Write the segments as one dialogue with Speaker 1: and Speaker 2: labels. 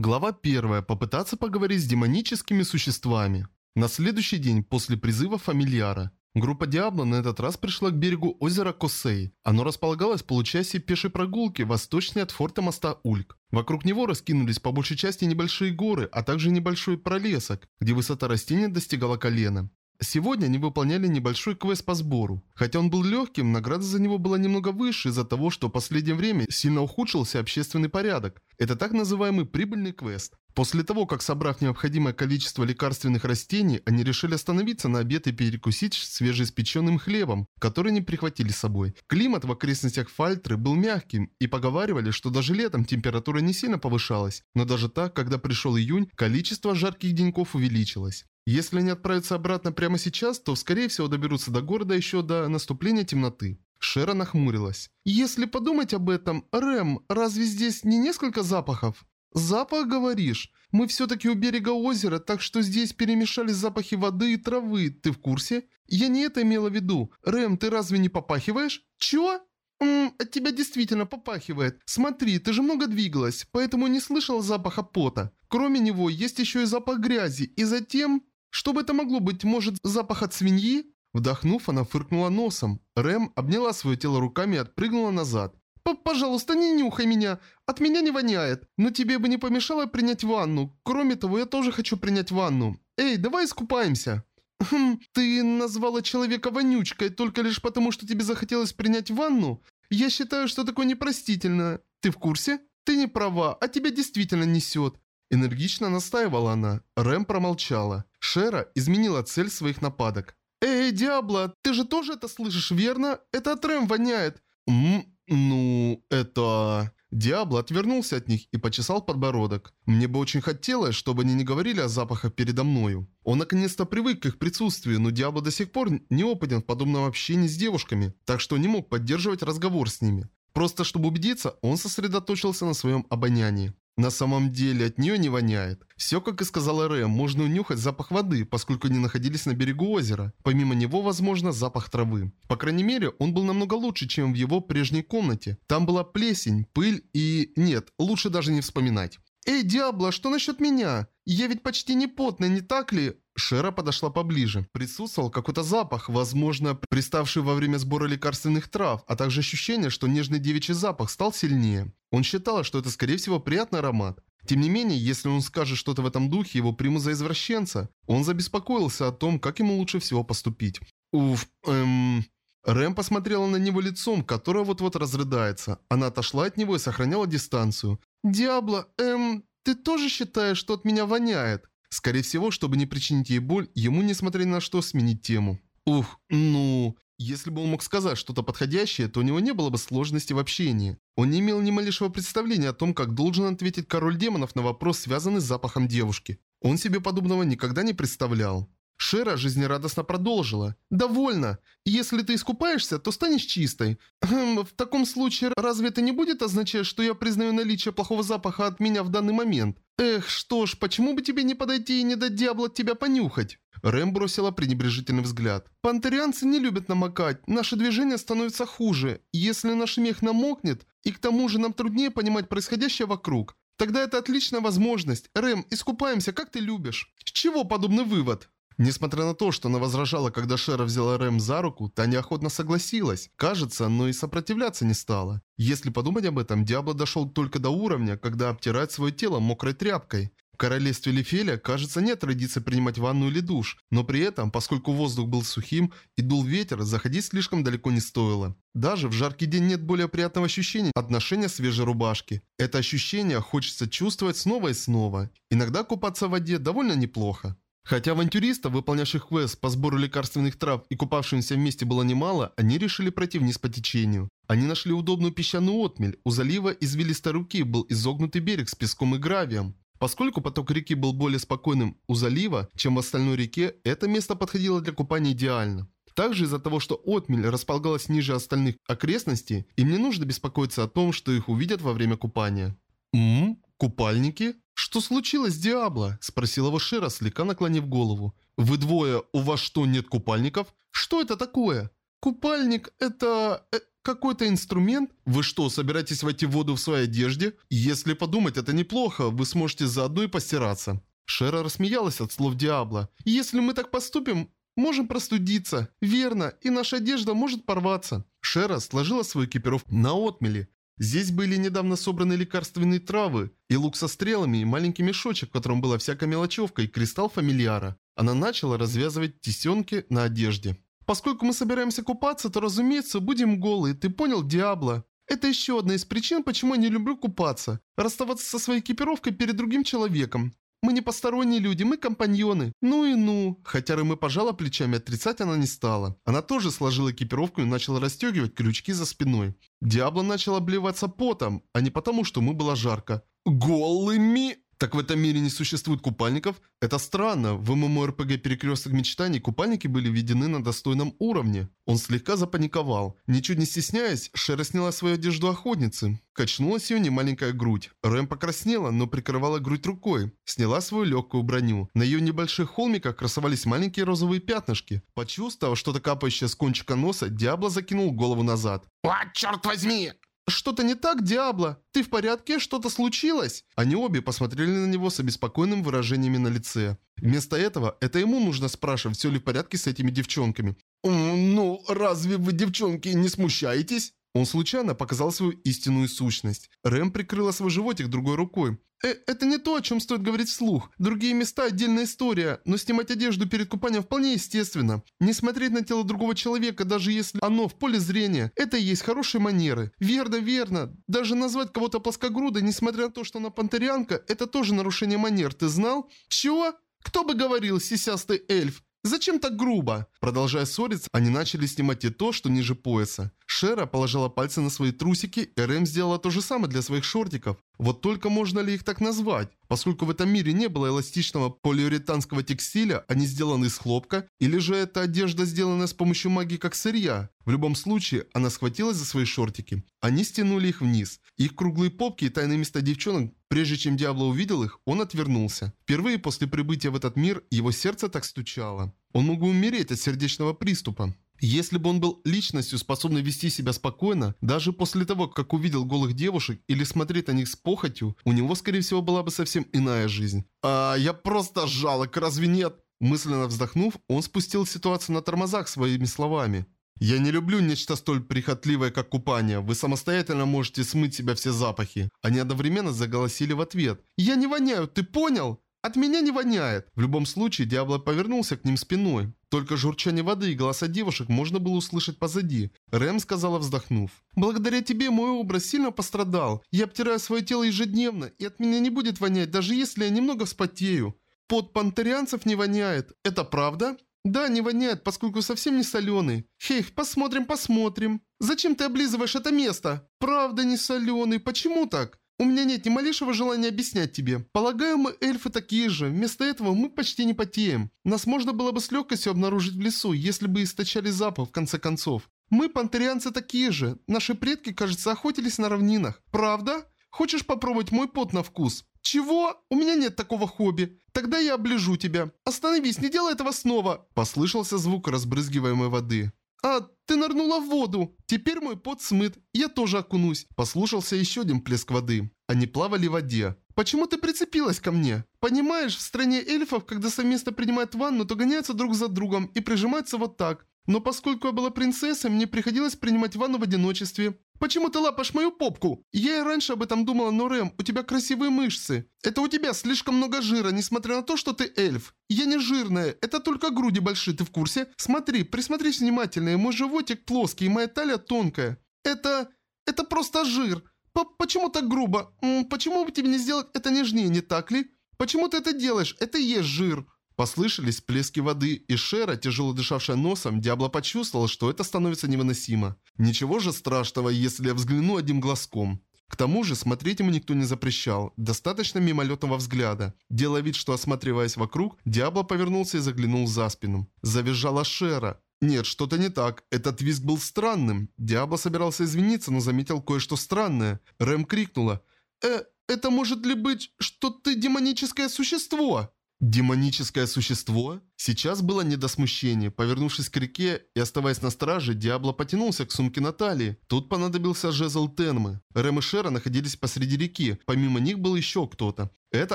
Speaker 1: Глава 1. Попытаться поговорить с демоническими существами. На следующий день после призыва фамильяра. Группа Диабло на этот раз пришла к берегу озера Косей. Оно располагалось в получасе пешей прогулки восточнее от форта моста Ульк. Вокруг него раскинулись по большей части небольшие горы, а также небольшой пролесок, где высота растения достигала колена. Сегодня они выполняли небольшой квест по сбору. Хотя он был легким, награда за него была немного выше из-за того, что в последнее время сильно ухудшился общественный порядок. Это так называемый прибыльный квест. После того, как собрав необходимое количество лекарственных растений, они решили остановиться на обед и перекусить свежеиспеченным хлебом, который не прихватили с собой. Климат в окрестностях Фальтры был мягким, и поговаривали, что даже летом температура не сильно повышалась. Но даже так, когда пришел июнь, количество жарких деньков увеличилось. Если они отправятся обратно прямо сейчас, то скорее всего доберутся до города еще до наступления темноты. Шера нахмурилась. «Если подумать об этом, Рэм, разве здесь не несколько запахов?» «Запах, говоришь? Мы все-таки у берега озера, так что здесь перемешались запахи воды и травы, ты в курсе? Я не это имела в виду. Рэм, ты разве не попахиваешь? Чего?» «Ммм, от тебя действительно попахивает. Смотри, ты же много двигалась, поэтому не слышала запаха пота. Кроме него, есть еще и запах грязи, и затем...» Что бы это могло быть? Может, запах от свиньи? Вдохнув, она фыркнула носом. Рэм обняла свое тело руками и отпрыгнула назад. «Пожалуйста, не нюхай меня. От меня не воняет. Но тебе бы не помешало принять ванну. Кроме того, я тоже хочу принять ванну. Эй, давай искупаемся». «Хм, ты назвала человека вонючкой только лишь потому, что тебе захотелось принять ванну? Я считаю, что такое непростительно. Ты в курсе? Ты не права, а тебя действительно несет. Энергично настаивала она. Рэм промолчала. Шера изменила цель своих нападок. «Эй, Диабло, ты же тоже это слышишь, верно? Это от Рэм воняет!» «Ммм, ну, это...» Диабло отвернулся от них и почесал подбородок. Мне бы очень хотелось, чтобы они не говорили о запахах передо мною. Он наконец-то привык к их присутствию, но Диабло до сих пор не опытен в подобном общении с девушками, так что не мог поддерживать разговор с ними. Просто чтобы убедиться, он сосредоточился на своем обонянии. На самом деле от нее не воняет. Все, как и сказала Рэм, можно унюхать запах воды, поскольку они находились на берегу озера. Помимо него, возможно, запах травы. По крайней мере, он был намного лучше, чем в его прежней комнате. Там была плесень, пыль и... Нет, лучше даже не вспоминать. «Эй, Диабло, что насчет меня? Я ведь почти не потная, не так ли?» Шера подошла поближе. Присутствовал какой-то запах, возможно, приставший во время сбора лекарственных трав, а также ощущение, что нежный девичий запах стал сильнее. Он считал, что это скорее всего приятный аромат. Тем не менее, если он скажет что-то в этом духе, его примут за извращенца. Он забеспокоился о том, как ему лучше всего поступить. Уф, эм... Рэм посмотрела на него лицом, которое вот-вот разрыдается. Она отошла от него и сохраняла дистанцию. «Диабло, эм, ты тоже считаешь, что от меня воняет?» Скорее всего, чтобы не причинить ей боль, ему, несмотря ни на что, сменить тему. Ух, ну... Если бы он мог сказать что-то подходящее, то у него не было бы сложности в общении. Он не имел ни малейшего представления о том, как должен ответить король демонов на вопрос, связанный с запахом девушки. Он себе подобного никогда не представлял. Шера жизнерадостно продолжила. «Довольно. Если ты искупаешься, то станешь чистой. Хм, в таком случае, разве это не будет означать, что я признаю наличие плохого запаха от меня в данный момент? Эх, что ж, почему бы тебе не подойти и не дать Диабло тебя понюхать?» Рэм бросила пренебрежительный взгляд. «Пантерианцы не любят намокать. Наше движение становится хуже. Если наш мех намокнет, и к тому же нам труднее понимать происходящее вокруг, тогда это отличная возможность. Рэм, искупаемся, как ты любишь». С чего подобный вывод? Несмотря на то, что она возражала, когда Шера взяла Рэм за руку, та неохотно согласилась. Кажется, но и сопротивляться не стала. Если подумать об этом, Диабло дошел только до уровня, когда обтирает свое тело мокрой тряпкой. В королевстве Лифеля, кажется, нет традиции принимать ванну или душ, но при этом, поскольку воздух был сухим и дул ветер, заходить слишком далеко не стоило. Даже в жаркий день нет более приятного ощущения от ношения свежей рубашки. Это ощущение хочется чувствовать снова и снова. Иногда купаться в воде довольно неплохо. Хотя авантюристов, выполнявших квест по сбору лекарственных трав и купавшимся вместе было немало, они решили пройти вниз по течению. Они нашли удобную песчаную отмель. У залива извилистой руки был изогнутый берег с песком и гравием. Поскольку поток реки был более спокойным у залива, чем в остальной реке, это место подходило для купания идеально. Также из-за того, что отмель располагалась ниже остальных окрестностей, им не нужно беспокоиться о том, что их увидят во время купания. Ммм, купальники? «Что случилось, Диабло?» – спросила его Шера, слегка наклонив голову. «Вы двое, у вас что, нет купальников? Что это такое?» «Купальник – это... Э, Какой-то инструмент? Вы что, собираетесь войти в воду в своей одежде? Если подумать, это неплохо, вы сможете заодно и постираться. Шера рассмеялась от слов Диабло. «Если мы так поступим, можем простудиться. Верно, и наша одежда может порваться». Шера сложила свою экипировку на отмели. Здесь были недавно собраны лекарственные травы, и лук со стрелами, и маленький мешочек, в котором была всякая мелочевка, и кристалл фамильяра. Она начала развязывать тесенки на одежде. «Поскольку мы собираемся купаться, то, разумеется, будем голые, ты понял, Диабло?» Это еще одна из причин, почему я не люблю купаться. Расставаться со своей экипировкой перед другим человеком. Мы не посторонние люди, мы компаньоны. Ну и ну. Хотя Рэмэ пожала плечами, отрицать она не стала. Она тоже сложила экипировку и начала расстегивать крючки за спиной. Диабло начал обливаться потом, а не потому, что ему было жарко. Голыми! Так в этом мире не существует купальников? Это странно. В ММО-РПГ «Перекресток мечтаний» купальники были введены на достойном уровне. Он слегка запаниковал. Ничуть не стесняясь, Шера сняла свою одежду охотницы. Качнулась ее немаленькая грудь. Рэм покраснела, но прикрывала грудь рукой. Сняла свою легкую броню. На ее небольших холмиках красовались маленькие розовые пятнышки. Почувствовав что-то капающее с кончика носа, Диабло закинул голову назад.
Speaker 2: «О, черт возьми!»
Speaker 1: «Что-то не так, Диабло? Ты в порядке? Что-то случилось?» Они обе посмотрели на него с обеспокоенным выражениями на лице. Вместо этого, это ему нужно спрашивать, все ли в порядке с этими девчонками.
Speaker 2: «Ну, разве вы, девчонки, не смущаетесь?»
Speaker 1: Он случайно показал свою истинную сущность. Рэм прикрыла свой животик другой рукой. Э, это не то, о чем стоит говорить вслух. Другие места – отдельная история, но снимать одежду перед купанием вполне естественно. Не смотреть на тело другого человека, даже если оно в поле зрения – это и есть хорошие манеры. Верно, верно. Даже назвать кого-то плоскогрудой, несмотря на то, что она пантерианка, это тоже нарушение манер, ты знал? Чего? Кто бы говорил, сисястый эльф? Зачем так грубо? Продолжая ссориться, они начали снимать и то, что ниже пояса. Шера положила пальцы на свои трусики, и Рэм сделала то же самое для своих шортиков. Вот только можно ли их так назвать? Поскольку в этом мире не было эластичного полиуретанского текстиля, они сделаны из хлопка, или же эта одежда сделана с помощью магии как сырья? В любом случае, она схватилась за свои шортики. Они стянули их вниз. Их круглые попки и тайные места девчонок, прежде чем Диабло увидел их, он отвернулся. Впервые после прибытия в этот мир его сердце так стучало. Он мог умереть от сердечного приступа. Если бы он был личностью, способной вести себя спокойно, даже после того, как увидел голых девушек или смотреть на них с похотью, у него, скорее всего, была бы совсем иная жизнь. «А, я просто жалок, разве нет?» Мысленно вздохнув, он спустил ситуацию на тормозах своими словами. «Я не люблю нечто столь прихотливое, как купание. Вы самостоятельно можете смыть себя все запахи». Они одновременно заголосили в ответ. «Я не воняю, ты понял?» «От меня не воняет!» В любом случае, Диабло повернулся к ним спиной. Только журчание воды и голоса девушек можно было услышать позади. Рэм сказала, вздохнув. «Благодаря тебе мой образ сильно пострадал. Я обтираю свое тело ежедневно, и от меня не будет вонять, даже если я немного вспотею. Под пантерианцев не воняет. Это правда?» «Да, не воняет, поскольку совсем не соленый. Хейх, посмотрим, посмотрим. Зачем ты облизываешь это место? Правда не соленый, почему так?» У меня нет ни малейшего желания объяснять тебе. Полагаю, мы эльфы такие же. Вместо этого мы почти не потеем. Нас можно было бы с легкостью обнаружить в лесу, если бы источали запах, в конце концов. Мы, пантерианцы, такие же. Наши предки, кажется, охотились на равнинах. Правда? Хочешь попробовать мой пот на вкус? Чего? У меня нет такого хобби. Тогда я оближу тебя. Остановись, не делай этого снова. Послышался звук разбрызгиваемой воды. «А, ты нырнула в воду! Теперь мой пот смыт, я тоже окунусь!» Послушался еще один плеск воды. Они плавали в воде. «Почему ты прицепилась ко мне? Понимаешь, в стране эльфов, когда совместно принимают ванну, то гоняются друг за другом и прижимаются вот так. Но поскольку я была принцессой, мне приходилось принимать ванну в одиночестве. Почему ты лапаешь мою попку? Я и раньше об этом думала, но Рэм, у тебя красивые мышцы. Это у тебя слишком много жира, несмотря на то, что ты эльф. Я не жирная, это только груди большие, ты в курсе? Смотри, присмотрись внимательно, мой животик плоский, и моя талия тонкая. Это... это просто жир. П почему так грубо? М почему бы тебе не сделать это нежнее, не так ли? Почему ты это делаешь? Это и есть жир. Послышались плески воды, и Шера, тяжело дышавшая носом, Диабло почувствовал, что это становится невыносимо. Ничего же страшного, если я взгляну одним глазком. К тому же, смотреть ему никто не запрещал, достаточно мимолетного взгляда. Делая вид, что осматриваясь вокруг, Диабло повернулся и заглянул за спину. Завизжала Шера. Нет, что-то не так. Этот визг был странным. Диабло собирался извиниться, но заметил кое-что странное. Рэм крикнула. «Э, это может ли быть, что ты демоническое существо?» Демоническое существо? Сейчас было не до смущения. Повернувшись к реке и оставаясь на страже, Диабло потянулся к сумке Натальи. Тут понадобился жезл Тенмы. Рэм и Шера находились посреди реки. Помимо них был еще кто-то. Это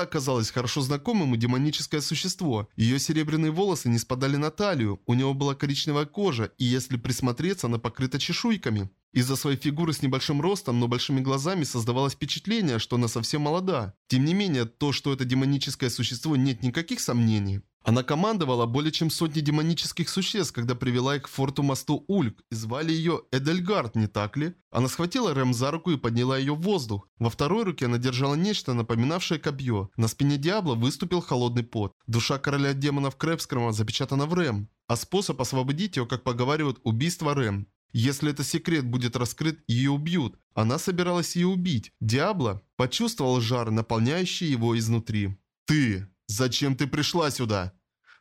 Speaker 1: оказалось хорошо знакомым демоническое существо. Ее серебряные волосы не спадали на талию, у него была коричневая кожа, и если присмотреться, она покрыта чешуйками. Из-за своей фигуры с небольшим ростом, но большими глазами создавалось впечатление, что она совсем молода. Тем не менее, то, что это демоническое существо, нет никаких сомнений. Она командовала более чем сотни демонических существ, когда привела их к форту мосту Ульк, и звали ее Эдельгард, не так ли? Она схватила Рэм за руку и подняла ее в воздух. Во второй руке она держала нечто, напоминавшее копье. На спине Диабло выступил холодный пот. Душа короля демонов Крэпскрома запечатана в Рэм. А способ освободить ее, как поговаривают, убийство Рэм. Если этот секрет будет раскрыт, ее убьют. Она собиралась ее убить. Диабло почувствовал жар, наполняющий его изнутри. «Ты!» «Зачем ты пришла сюда?»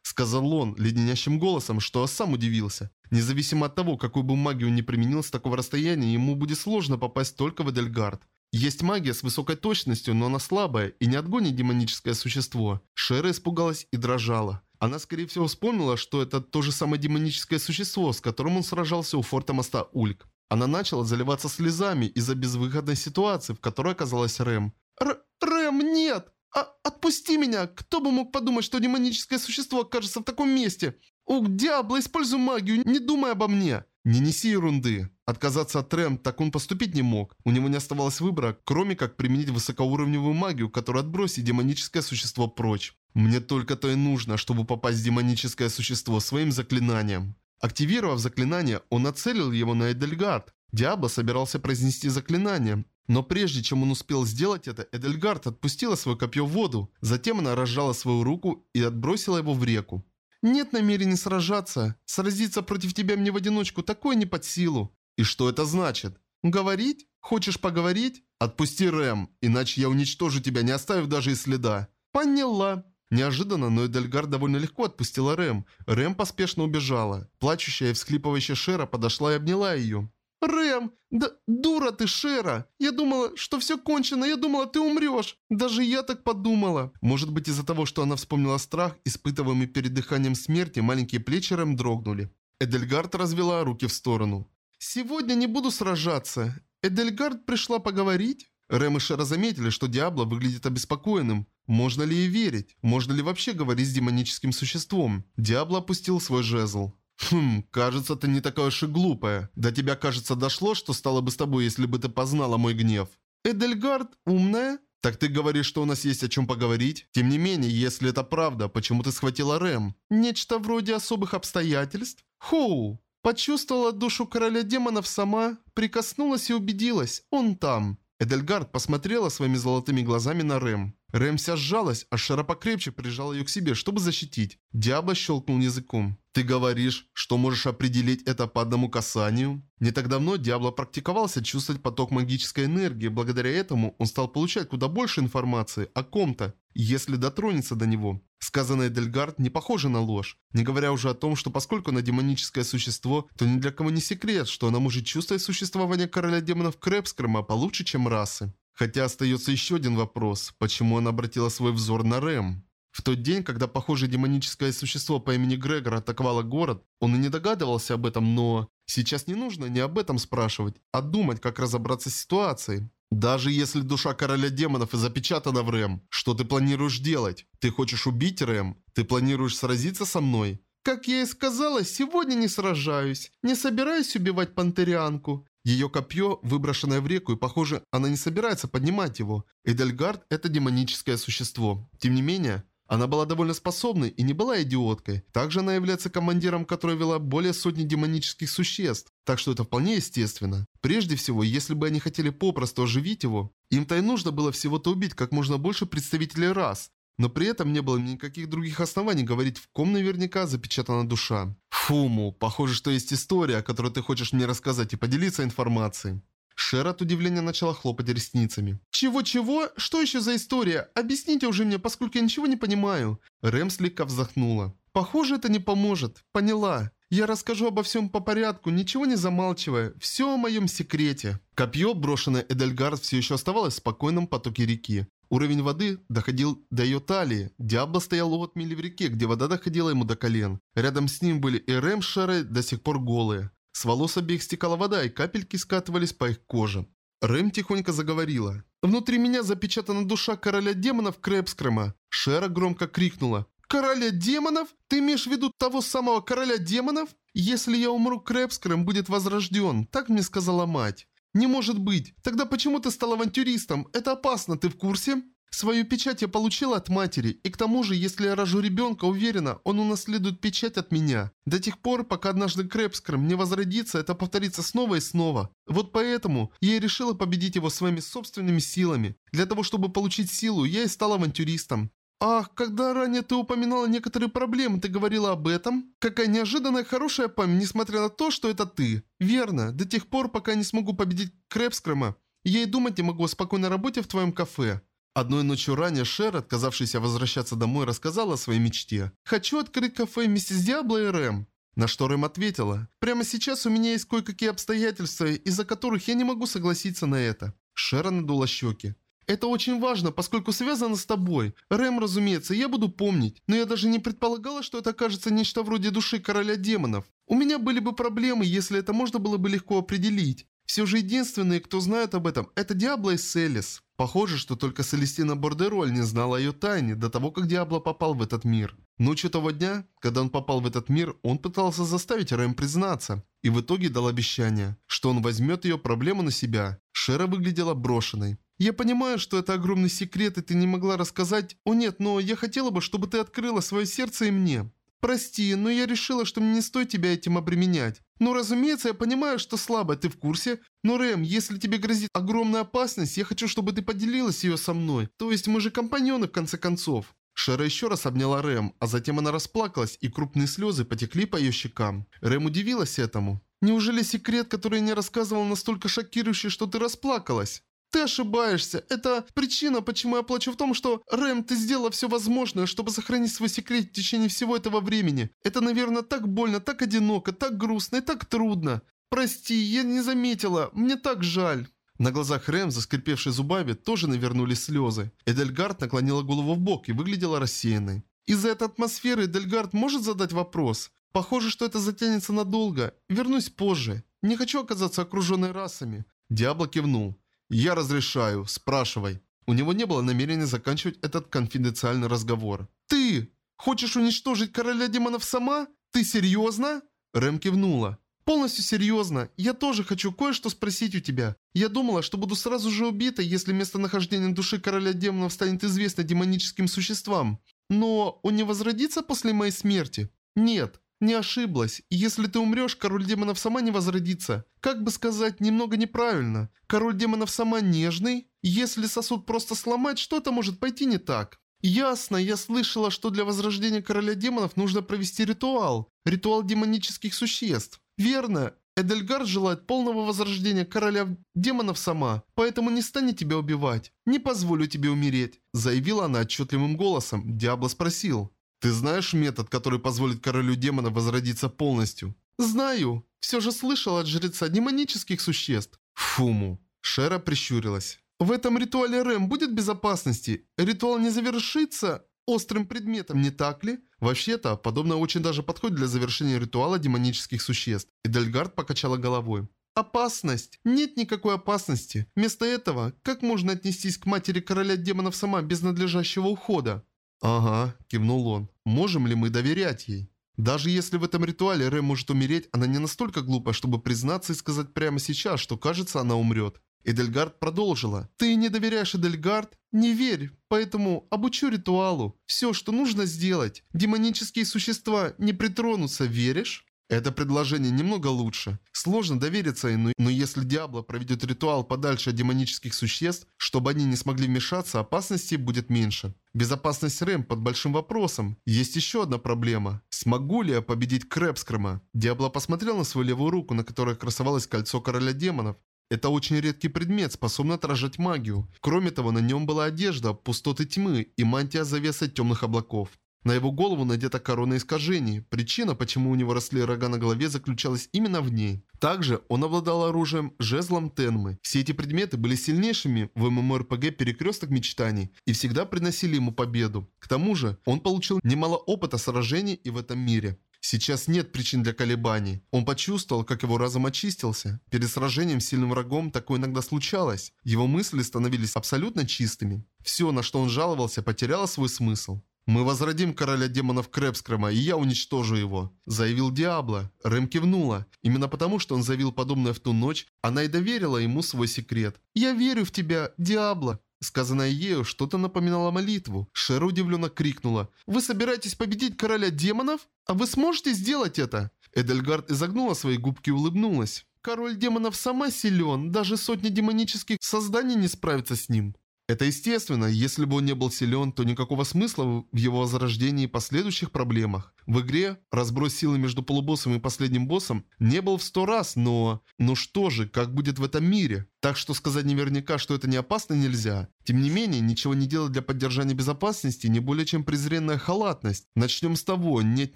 Speaker 1: Сказал он леденящим голосом, что сам удивился. Независимо от того, какую бы магию он ни применил с такого расстояния, ему будет сложно попасть только в Эдельгард. Есть магия с высокой точностью, но она слабая и не отгонит демоническое существо. Шера испугалась и дрожала. Она, скорее всего, вспомнила, что это то же самое демоническое существо, с которым он сражался у форта моста Ульк. Она начала заливаться слезами из-за безвыходной ситуации, в которой оказалась Рэм. Р «Рэм, нет!» А «Отпусти меня! Кто бы мог подумать, что демоническое существо окажется в таком месте? Ух, Диабло, используй магию, не думай обо мне!» «Не неси ерунды!» Отказаться от Рэм так он поступить не мог. У него не оставалось выбора, кроме как применить высокоуровневую магию, которая отбросит демоническое существо прочь. Мне только то и нужно, чтобы попасть в демоническое существо своим заклинанием. Активировав заклинание, он нацелил его на Эдельгард. Диабло собирался произнести заклинание, но прежде чем он успел сделать это, Эдельгард отпустила свое копье в воду. Затем она разжала свою руку и отбросила его в реку. «Нет намерения сражаться. Сразиться против тебя мне в одиночку такое не под силу». «И что это значит?» «Говорить? Хочешь поговорить?» «Отпусти Рэм, иначе я уничтожу тебя, не оставив даже и следа». «Поняла». Неожиданно, но Эдельгард довольно легко отпустила Рэм. Рэм поспешно убежала. Плачущая и всхлипывающая Шера подошла и обняла ее. «Рэм, да дура ты, Шера! Я думала, что все кончено, я думала, ты умрешь! Даже я так подумала!» Может быть из-за того, что она вспомнила страх, испытываемый перед дыханием смерти, маленькие плечи Рэм дрогнули. Эдельгард развела руки в сторону. «Сегодня не буду сражаться. Эдельгард пришла поговорить?» Рэм и Шера заметили, что Диабло выглядит обеспокоенным. Можно ли ей верить? Можно ли вообще говорить с демоническим существом? Диабло опустил свой жезл. «Хм, кажется, ты не такая уж и глупая. До тебя, кажется, дошло, что стало бы с тобой, если бы ты познала мой гнев». «Эдельгард умная?» «Так ты говоришь, что у нас есть о чем поговорить? Тем не менее, если это правда, почему ты схватила Рэм?» «Нечто вроде особых обстоятельств?» «Хоу!» Почувствовала душу короля демонов сама, прикоснулась и убедилась, он там. Эдельгард посмотрела своими золотыми глазами на Рэм. Рэм вся сжалась, а Шера покрепче прижала ее к себе, чтобы защитить. Диабло щелкнул языком. «Ты говоришь, что можешь определить это по одному касанию?» Не так давно Диабло практиковался чувствовать поток магической энергии, благодаря этому он стал получать куда больше информации о ком-то, если дотронется до него. Сказанное Дельгард не похоже на ложь, не говоря уже о том, что поскольку она демоническое существо, то ни для кого не секрет, что она может чувствовать существование короля демонов Крэпскрома получше, чем расы. Хотя остается еще один вопрос, почему она обратила свой взор на Рэм? В тот день, когда похожее демоническое существо по имени Грегор атаковало город, он и не догадывался об этом, но... Сейчас не нужно не об этом спрашивать, а думать, как разобраться с ситуацией. Даже если душа короля демонов и запечатана в Рэм, что ты планируешь делать? Ты хочешь убить Рэм? Ты планируешь сразиться со мной? Как я и сказала, сегодня не сражаюсь. Не собираюсь убивать пантерианку. Ее копье, выброшенное в реку, и, похоже, она не собирается поднимать его. Эдельгард – это демоническое существо. Тем не менее, она была довольно способной и не была идиоткой. Также она является командиром, который вела более сотни демонических существ. Так что это вполне естественно. Прежде всего, если бы они хотели попросту оживить его, им-то и нужно было всего-то убить как можно больше представителей рас. Но при этом не было никаких других оснований говорить, в ком наверняка запечатана душа. Фуму, похоже, что есть история, о которой ты хочешь мне рассказать и поделиться информацией. Шер от удивления начала хлопать ресницами. «Чего-чего? Что еще за история? Объясните уже мне, поскольку я ничего не понимаю». Рэм слегка вздохнула. «Похоже, это не поможет. Поняла. Я расскажу обо всем по порядку, ничего не замалчивая. Все о моем секрете». Копье, брошенное Эдельгард, все еще оставалось в спокойном потоке реки. Уровень воды доходил до ее талии. Диабло стоял у отмели в реке, где вода доходила ему до колен. Рядом с ним были и Рэм с Шерой до сих пор голые. С волос обеих стекала вода, и капельки скатывались по их коже. Рэм тихонько заговорила. «Внутри меня запечатана душа короля демонов Крэпскрэма». Шера громко крикнула. «Короля демонов? Ты имеешь в виду того самого короля демонов? Если я умру, Крэпскрэм будет возрожден, так мне сказала мать». «Не может быть! Тогда почему ты стал авантюристом? Это опасно, ты в курсе?» Свою печать я получила от матери, и к тому же, если я рожу ребенка, уверена, он унаследует печать от меня. До тех пор, пока однажды Крэпскрэм не возродится, это повторится снова и снова. Вот поэтому я и решила победить его своими собственными силами. Для того, чтобы получить силу, я и стала авантюристом. «Ах, когда ранее ты упоминала некоторые проблемы, ты говорила об этом? Какая неожиданная хорошая память, несмотря на то, что это ты. Верно, до тех пор, пока не смогу победить Крэпскрэма, я и думать не могу о спокойной работе в твоем кафе». Одной ночью ранее Шер, отказавшийся возвращаться домой, рассказала о своей мечте. «Хочу открыть кафе вместе с Диабло и Рэм». На что Рэм ответила, «Прямо сейчас у меня есть кое-какие обстоятельства, из-за которых я не могу согласиться на это». Шера надула щеки. «Это очень важно, поскольку связано с тобой. Рэм, разумеется, я буду помнить, но я даже не предполагала, что это окажется нечто вроде души короля демонов. У меня были бы проблемы, если это можно было бы легко определить. Все же единственные, кто знает об этом, это Диабло и Селис. Похоже, что только Селестина Бордероль не знала ее тайне до того, как Диабло попал в этот мир. Ночью того дня, когда он попал в этот мир, он пытался заставить Рэм признаться. И в итоге дал обещание, что он возьмет ее проблему на себя. Шера выглядела брошенной. «Я понимаю, что это огромный секрет, и ты не могла рассказать. О нет, но я хотела бы, чтобы ты открыла свое сердце и мне. «Прости, но я решила, что мне не стоит тебя этим обременять. Ну, разумеется, я понимаю, что слабо, ты в курсе? Но, Рэм, если тебе грозит огромная опасность, я хочу, чтобы ты поделилась ее со мной. То есть мы же компаньоны, в конце концов». Шера еще раз обняла Рэм, а затем она расплакалась, и крупные слезы потекли по ее щекам. Рэм удивилась этому. «Неужели секрет, который я не рассказывал, настолько шокирующий, что ты расплакалась?» Ты ошибаешься. Это причина, почему я плачу в том, что Рэм, ты сделала все возможное, чтобы сохранить свой секрет в течение всего этого времени. Это, наверное, так больно, так одиноко, так грустно и так трудно. Прости, я не заметила. Мне так жаль. На глазах Рэм, заскрипевшей зубами, тоже навернулись слезы. Эдельгард наклонила голову в бок и выглядела рассеянной. Из-за этой атмосферы Эдельгард может задать вопрос? Похоже, что это затянется надолго. Вернусь позже. Не хочу оказаться окруженной расами. Диабло кивнул. «Я разрешаю. Спрашивай». У него не было намерения заканчивать этот конфиденциальный разговор. «Ты! Хочешь уничтожить короля демонов сама? Ты серьезно?» Рэм кивнула. «Полностью серьезно. Я тоже хочу кое-что спросить у тебя. Я думала, что буду сразу же убита, если местонахождение души короля демонов станет известно демоническим существам. Но он не возродится после моей смерти? Нет. Не ошиблась. Если ты умрешь, король демонов сама не возродится. Как бы сказать, немного неправильно. Король демонов сама нежный. Если сосуд просто сломать, что-то может пойти не так. Ясно, я слышала, что для возрождения короля демонов нужно провести ритуал. Ритуал демонических существ. Верно. Эдельгард желает полного возрождения короля демонов сама, поэтому не станет тебя убивать. Не позволю тебе умереть», – заявила она отчетливым голосом. Диабло спросил. Ты знаешь метод, который позволит королю демона возродиться полностью? Знаю. Все же слышал от жреца демонических существ. Фуму. Шера прищурилась. В этом ритуале Рэм будет безопасности. Ритуал не завершится острым предметом, не так ли? Вообще-то, подобное очень даже подходит для завершения ритуала демонических существ. И Дельгард покачала головой. Опасность. Нет никакой опасности. Вместо этого, как можно отнестись к матери короля демонов сама без надлежащего ухода? «Ага», – кивнул он. «Можем ли мы доверять ей?» Даже если в этом ритуале Рэм может умереть, она не настолько глупа, чтобы признаться и сказать прямо сейчас, что кажется, она умрет. Эдельгард продолжила. «Ты не доверяешь Эдельгард? Не верь, поэтому обучу ритуалу. Все, что нужно сделать. Демонические существа не притронутся, веришь?» Это предложение немного лучше. Сложно довериться ему, но если Диабло проведет ритуал подальше от демонических существ, чтобы они не смогли вмешаться, опасности будет меньше. Безопасность Рэм под большим вопросом. Есть еще одна проблема. Смогу ли я победить Крэпскрома? Диабло посмотрел на свою левую руку, на которой красовалось кольцо короля демонов. Это очень редкий предмет, способный отражать магию. Кроме того, на нем была одежда, пустоты тьмы и мантия завеса темных облаков. На его голову надета корона искажений. Причина, почему у него росли рога на голове, заключалась именно в ней. Также он обладал оружием жезлом Тенмы. Все эти предметы были сильнейшими в ММОРПГ «Перекресток мечтаний» и всегда приносили ему победу. К тому же, он получил немало опыта сражений и в этом мире. Сейчас нет причин для колебаний. Он почувствовал, как его разум очистился. Перед сражением с сильным врагом такое иногда случалось. Его мысли становились абсолютно чистыми. Все, на что он жаловался, потеряло свой смысл. «Мы возродим короля демонов Крэпскрома, и я уничтожу его», – заявил Диабло. Рэм кивнула. Именно потому, что он заявил подобное в ту ночь, она и доверила ему свой секрет. «Я верю в тебя, Диабло». Сказанное ею что-то напоминало молитву. Шера удивленно крикнула. «Вы собираетесь победить короля демонов? А вы сможете сделать это?» Эдельгард изогнула свои губки и улыбнулась. «Король демонов сама силен, даже сотни демонических созданий не справится с ним». Это естественно, если бы он не был силен, то никакого смысла в его возрождении и последующих проблемах. В игре разброс силы между полубоссом и последним боссом не был в сто раз, но... Ну что же, как будет в этом мире? Так что сказать наверняка, что это не опасно нельзя. Тем не менее, ничего не делать для поддержания безопасности не более чем презренная халатность. Начнем с того, нет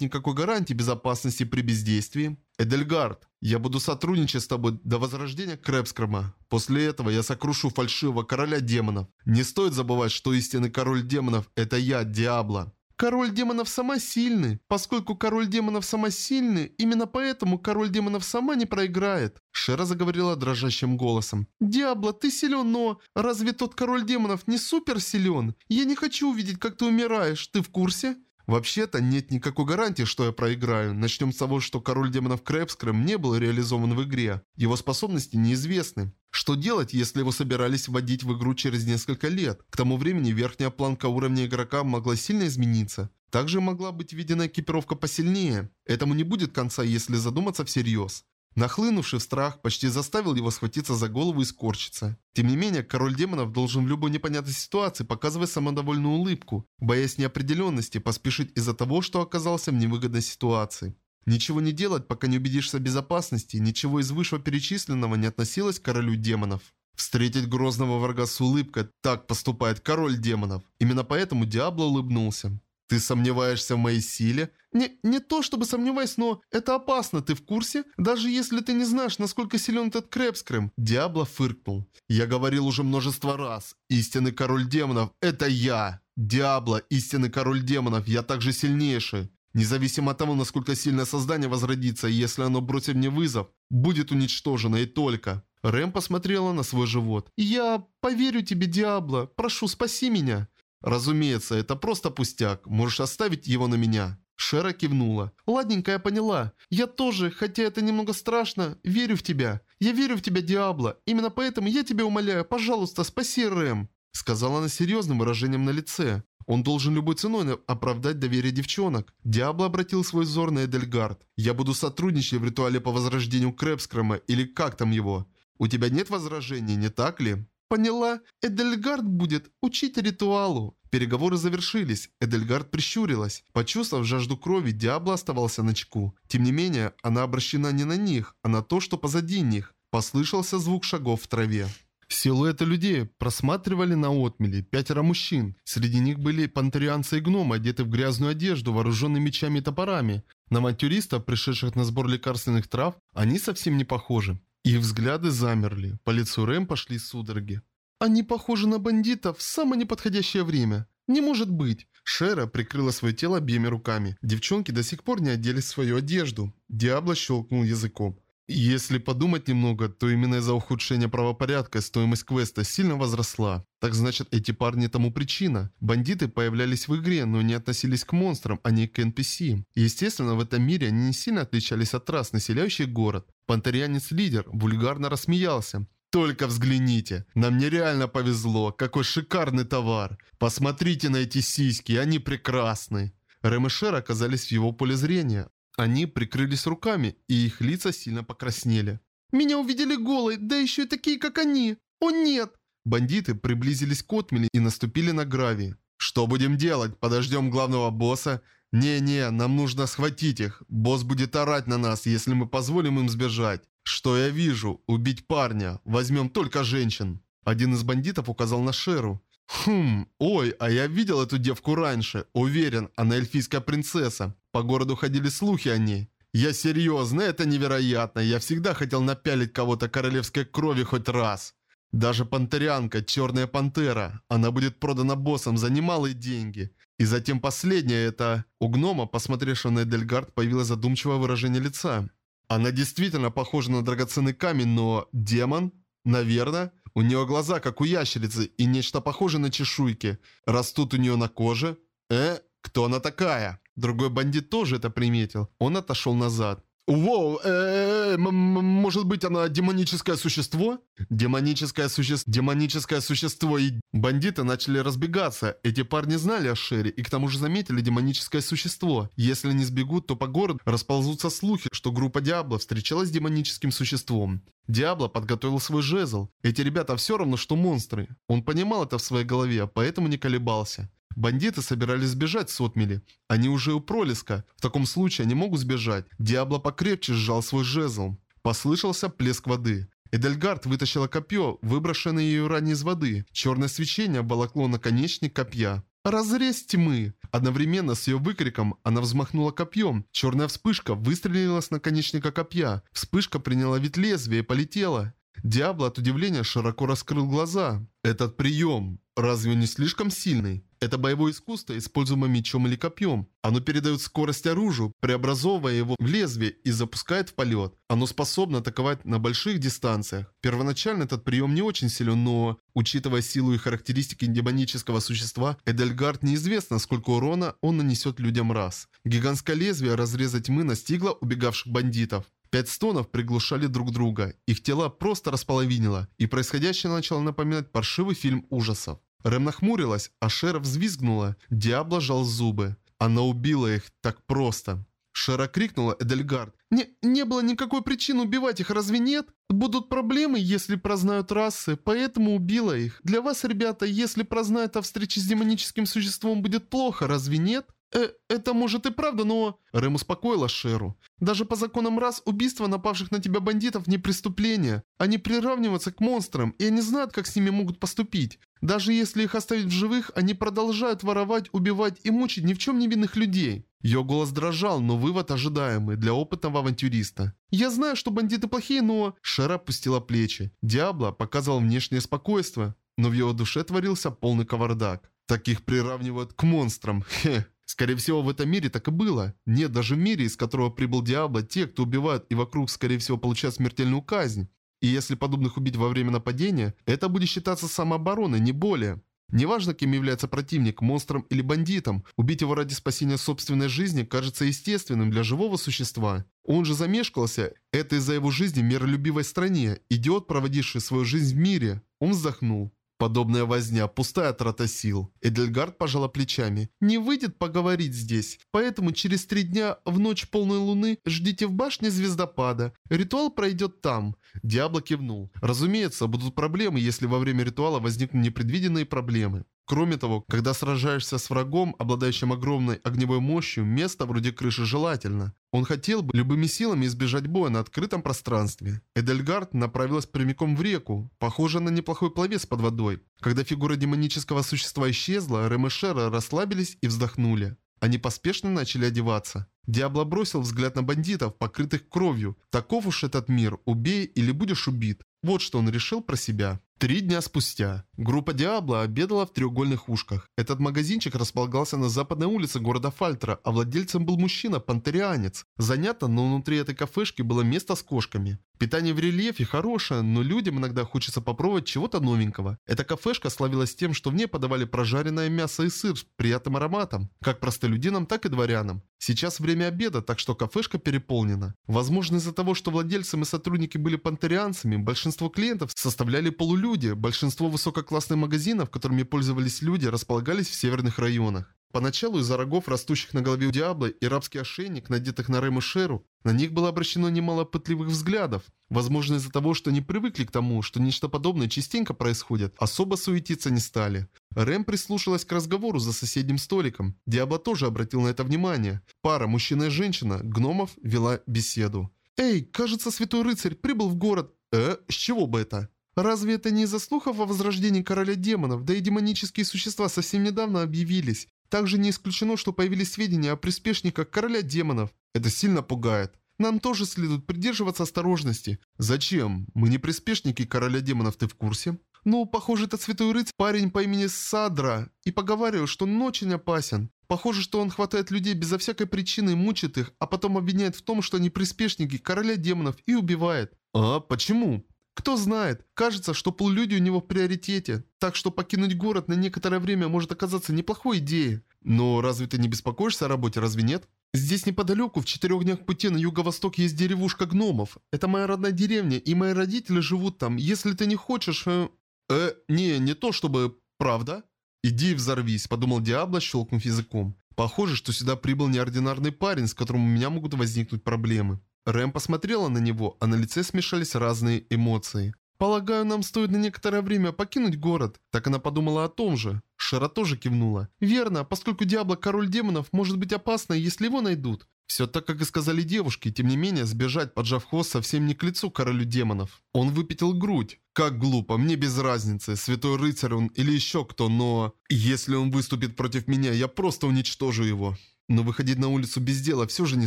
Speaker 1: никакой гарантии безопасности при бездействии. Эдельгард, я буду сотрудничать с тобой до возрождения Крэпскрома. После этого я сокрушу фальшивого короля демонов. Не стоит забывать, что истинный король демонов – это я, Диабло. Король демонов сама сильный. Поскольку король демонов сама сильный, именно поэтому король демонов сама не проиграет. Шера заговорила дрожащим голосом. «Диабло, ты силен, но разве тот король демонов не супер силен? Я не хочу увидеть, как ты умираешь. Ты в курсе?» Вообще-то нет никакой гарантии, что я проиграю. Начнем с того, что король демонов Крэпскрэм не был реализован в игре. Его способности неизвестны. Что делать, если его собирались вводить в игру через несколько лет? К тому времени верхняя планка уровня игрока могла сильно измениться. Также могла быть введена экипировка посильнее. Этому не будет конца, если задуматься всерьез. Нахлынувший страх почти заставил его схватиться за голову и скорчиться. Тем не менее, король демонов должен в любой непонятной ситуации показывать самодовольную улыбку, боясь неопределенности, поспешить из-за того, что оказался в невыгодной ситуации. Ничего не делать, пока не убедишься в безопасности, ничего из вышеперечисленного не относилось к королю демонов. Встретить грозного врага с улыбкой – так поступает король демонов. Именно поэтому Диабло улыбнулся. «Ты сомневаешься в моей силе?» «Не, не то чтобы сомневаюсь, но это опасно, ты в курсе? Даже если ты не знаешь, насколько силен этот Крэпскрэм». Диабло фыркнул. «Я говорил уже множество раз. Истинный король демонов – это я. Диабло, истинный король демонов, я также сильнейший. Независимо от того, насколько сильное создание возродится, если оно бросит мне вызов, будет уничтожено и только». Рэм посмотрела на свой живот. «Я поверю тебе, Диабло. Прошу, спаси меня». «Разумеется, это просто пустяк. Можешь оставить его на меня». Шера кивнула. «Ладненько, я поняла. Я тоже, хотя это немного страшно, верю в тебя. Я верю в тебя, Диабло. Именно поэтому я тебя умоляю, пожалуйста, спаси Рэм». Сказала она серьезным выражением на лице. Он должен любой ценой оправдать доверие девчонок. Диабло обратил свой взор на Эдельгард. «Я буду сотрудничать в ритуале по возрождению Крэпскрома, или как там его? У тебя нет возражений, не так ли?» Поняла? Эдельгард будет учить ритуалу. Переговоры завершились. Эдельгард прищурилась. Почувствовав жажду крови, Диабло оставался на чеку. Тем не менее, она обращена не на них, а на то, что позади них. Послышался звук шагов в траве. Силуэты людей просматривали на отмели пятеро мужчин. Среди них были пантерианцы и гномы, одеты в грязную одежду, вооруженные мечами и топорами. На авантюристов, пришедших на сбор лекарственных трав, они совсем не похожи. Их взгляды замерли, по лицу Рэм пошли судороги. «Они похожи на бандитов в самое неподходящее время. Не может быть!» Шера прикрыла свое тело обеими руками. Девчонки до сих пор не оделись в свою одежду. Диабло щелкнул языком. Если подумать немного, то именно из-за ухудшения правопорядка стоимость квеста сильно возросла. Так значит, эти парни тому причина. Бандиты появлялись в игре, но не относились к монстрам, а не к NPC. естественно, в этом мире они не сильно отличались от рас, населяющих город. Пантерианец-лидер вульгарно рассмеялся. Только взгляните. Нам нереально повезло. Какой шикарный товар. Посмотрите на эти сиськи, они прекрасны. Рэм и Шер оказались в его поле зрения. Они прикрылись руками, и их лица сильно покраснели. «Меня увидели голой, да еще и такие, как они! О нет!» Бандиты приблизились к отмели и наступили на гравий. «Что будем делать? Подождем главного босса?» «Не-не, нам нужно схватить их. Босс будет орать на нас, если мы позволим им сбежать. Что я вижу? Убить парня. Возьмем только женщин». Один из бандитов указал на Шеру. Хм, ой, а я видел эту девку раньше. Уверен, она эльфийская принцесса. По городу ходили слухи о ней. Я серьезно, это невероятно. Я всегда хотел напялить кого-то королевской крови хоть раз. Даже пантерянка, черная пантера. Она будет продана боссом за немалые деньги. И затем последнее это... У гнома, посмотревшего на Эдельгард, появилось задумчивое выражение лица. Она действительно похожа на драгоценный камень, но... Демон? Наверное. У нее глаза, как у ящерицы, и нечто похожее на чешуйки. Растут у нее на коже. Э, кто она такая? Другой бандит тоже это приметил. Он отошел назад.
Speaker 2: Воу, э, может быть она демоническое существо?
Speaker 1: Демоническое существо, демоническое существо и... Бандиты начали разбегаться. Эти парни знали о Шере и к тому же заметили демоническое существо. Если они сбегут, то по городу расползутся слухи, что группа Диабло встречалась с демоническим существом. Диабло подготовил свой жезл. Эти ребята все равно, что монстры. Он понимал это в своей голове, поэтому не колебался. Бандиты собирались сбежать с отмели. Они уже у пролеска. В таком случае они могут сбежать. Диабло покрепче сжал свой жезл. Послышался плеск воды. Эдельгард вытащила копье, выброшенное ее ранее из воды. Черное свечение оболокло наконечник копья. «Разрез тьмы!» Одновременно с ее выкриком она взмахнула копьем. Черная вспышка выстрелила с наконечника копья. Вспышка приняла вид лезвия и полетела. Диабло от удивления широко раскрыл глаза. Этот прием, разве не слишком сильный? Это боевое искусство, используемое мечом или копьем. Оно передает скорость оружию, преобразовывая его в лезвие и запускает в полет. Оно способно атаковать на больших дистанциях. Первоначально этот прием не очень силен, но, учитывая силу и характеристики демонического существа, Эдельгард неизвестно, сколько урона он нанесет людям раз. Гигантское лезвие разреза тьмы настигло убегавших бандитов. Пять стонов приглушали друг друга, их тела просто располовинило, и происходящее начало напоминать паршивый фильм ужасов. Рэм нахмурилась, а Шера взвизгнула. Диабло жал зубы. Она убила их так просто. Шера крикнула Эдельгард. «Не, не было никакой причины убивать их, разве нет? Будут проблемы, если прознают расы, поэтому убила их. Для вас, ребята, если прознают о встрече с демоническим существом, будет плохо, разве нет?» Э, это может и правда, но... Рэм успокоила Шеру. Даже по законам рас убийство напавших на тебя бандитов не преступление. Они приравниваются к монстрам, и они знают, как с ними могут поступить. Даже если их оставить в живых, они продолжают воровать, убивать и мучить ни в чем невинных людей. Ее голос дрожал, но вывод ожидаемый для опытного авантюриста. «Я знаю, что бандиты плохие, но...» Шера опустила плечи. Диабло показывал внешнее спокойствие, но в его душе творился полный кавардак. Таких приравнивают к монстрам. Хе. Скорее всего, в этом мире так и было. Нет, даже в мире, из которого прибыл Диабло, те, кто убивают и вокруг, скорее всего, получают смертельную казнь. И если подобных убить во время нападения, это будет считаться самообороной, не более. Неважно, кем является противник, монстром или бандитом, убить его ради спасения собственной жизни кажется естественным для живого существа. Он же замешкался, это из-за его жизни в миролюбивой стране, идиот, проводивший свою жизнь в мире. Он вздохнул. Подобная возня, пустая трата сил. Эдельгард пожала плечами. Не выйдет поговорить здесь. Поэтому через три дня в ночь полной луны ждите в башне звездопада. Ритуал пройдет там. Диабло кивнул. Разумеется, будут проблемы, если во время ритуала возникнут непредвиденные проблемы. Кроме того, когда сражаешься с врагом, обладающим огромной огневой мощью, место вроде крыши желательно. Он хотел бы любыми силами избежать боя на открытом пространстве. Эдельгард направилась прямиком в реку, похожая на неплохой пловец под водой. Когда фигура демонического существа исчезла, Рэм и Шера расслабились и вздохнули. Они поспешно начали одеваться. Диабло бросил взгляд на бандитов, покрытых кровью. Таков уж этот мир, убей или будешь убит. Вот что он решил про себя. Три дня спустя. Группа Диабло обедала в треугольных ушках. Этот магазинчик располагался на западной улице города Фальтера, а владельцем был мужчина, пантерианец. Занято, но внутри этой кафешки было место с кошками. Питание в рельефе хорошее, но людям иногда хочется попробовать чего-то новенького. Эта кафешка славилась тем, что в ней подавали прожаренное мясо и сыр с приятным ароматом, как простолюдинам, так и дворянам. Сейчас время обеда, так что кафешка переполнена. Возможно, из-за того, что владельцам и сотрудники были пантерианцами, большинство клиентов составляли полулюди, большинство высококлассных магазинов, которыми пользовались люди, располагались в северных районах. Поначалу из-за рогов, растущих на голове у Диабло, и рабский ошейник, надетых на Рэм Шеру, на них было обращено немало пытливых взглядов. Возможно, из-за того, что они привыкли к тому, что нечто подобное частенько происходит, особо суетиться не стали. Рэм прислушалась к разговору за соседним столиком. Диабло тоже обратил на это внимание. Пара, мужчина и женщина, гномов, вела беседу. «Эй, кажется, святой рыцарь прибыл в город...» «Э, с чего бы это?» Разве это не из-за слухов о возрождении короля демонов, да и демонические существа совсем недавно объявились. Также не исключено, что появились сведения о приспешниках короля демонов. Это сильно пугает. Нам тоже следует придерживаться осторожности. Зачем? Мы не приспешники короля демонов, ты в курсе? Ну, похоже, это святой рыцарь, парень по имени Садра, и поговариваю, что он очень опасен. Похоже, что он хватает людей безо всякой причины и мучит их, а потом обвиняет в том, что они приспешники короля демонов и убивает. А, почему? Кто знает, кажется, что полулюди у него в приоритете, так что покинуть город на некоторое время может оказаться неплохой идеей. Но разве ты не беспокоишься о работе, разве нет? Здесь неподалеку, в четырех днях пути на юго-восток есть деревушка гномов. Это моя родная деревня, и мои родители живут там. Если ты не хочешь... Э, э не, не то чтобы... Правда? «Иди и взорвись», — подумал Диабло, щелкнув языком. «Похоже, что сюда прибыл неординарный парень, с которым у меня могут возникнуть проблемы». Рэм посмотрела на него, а на лице смешались разные эмоции. «Полагаю, нам стоит на некоторое время покинуть город». Так она подумала о том же. Шера тоже кивнула. «Верно, поскольку Диабло король демонов может быть опасно, если его найдут. Все так, как и сказали девушки, тем не менее, сбежать, поджав хвост, совсем не к лицу королю демонов. Он выпятил грудь. Как глупо, мне без разницы, святой рыцарь он или еще кто, но... Если он выступит против меня, я просто уничтожу его. Но выходить на улицу без дела все же не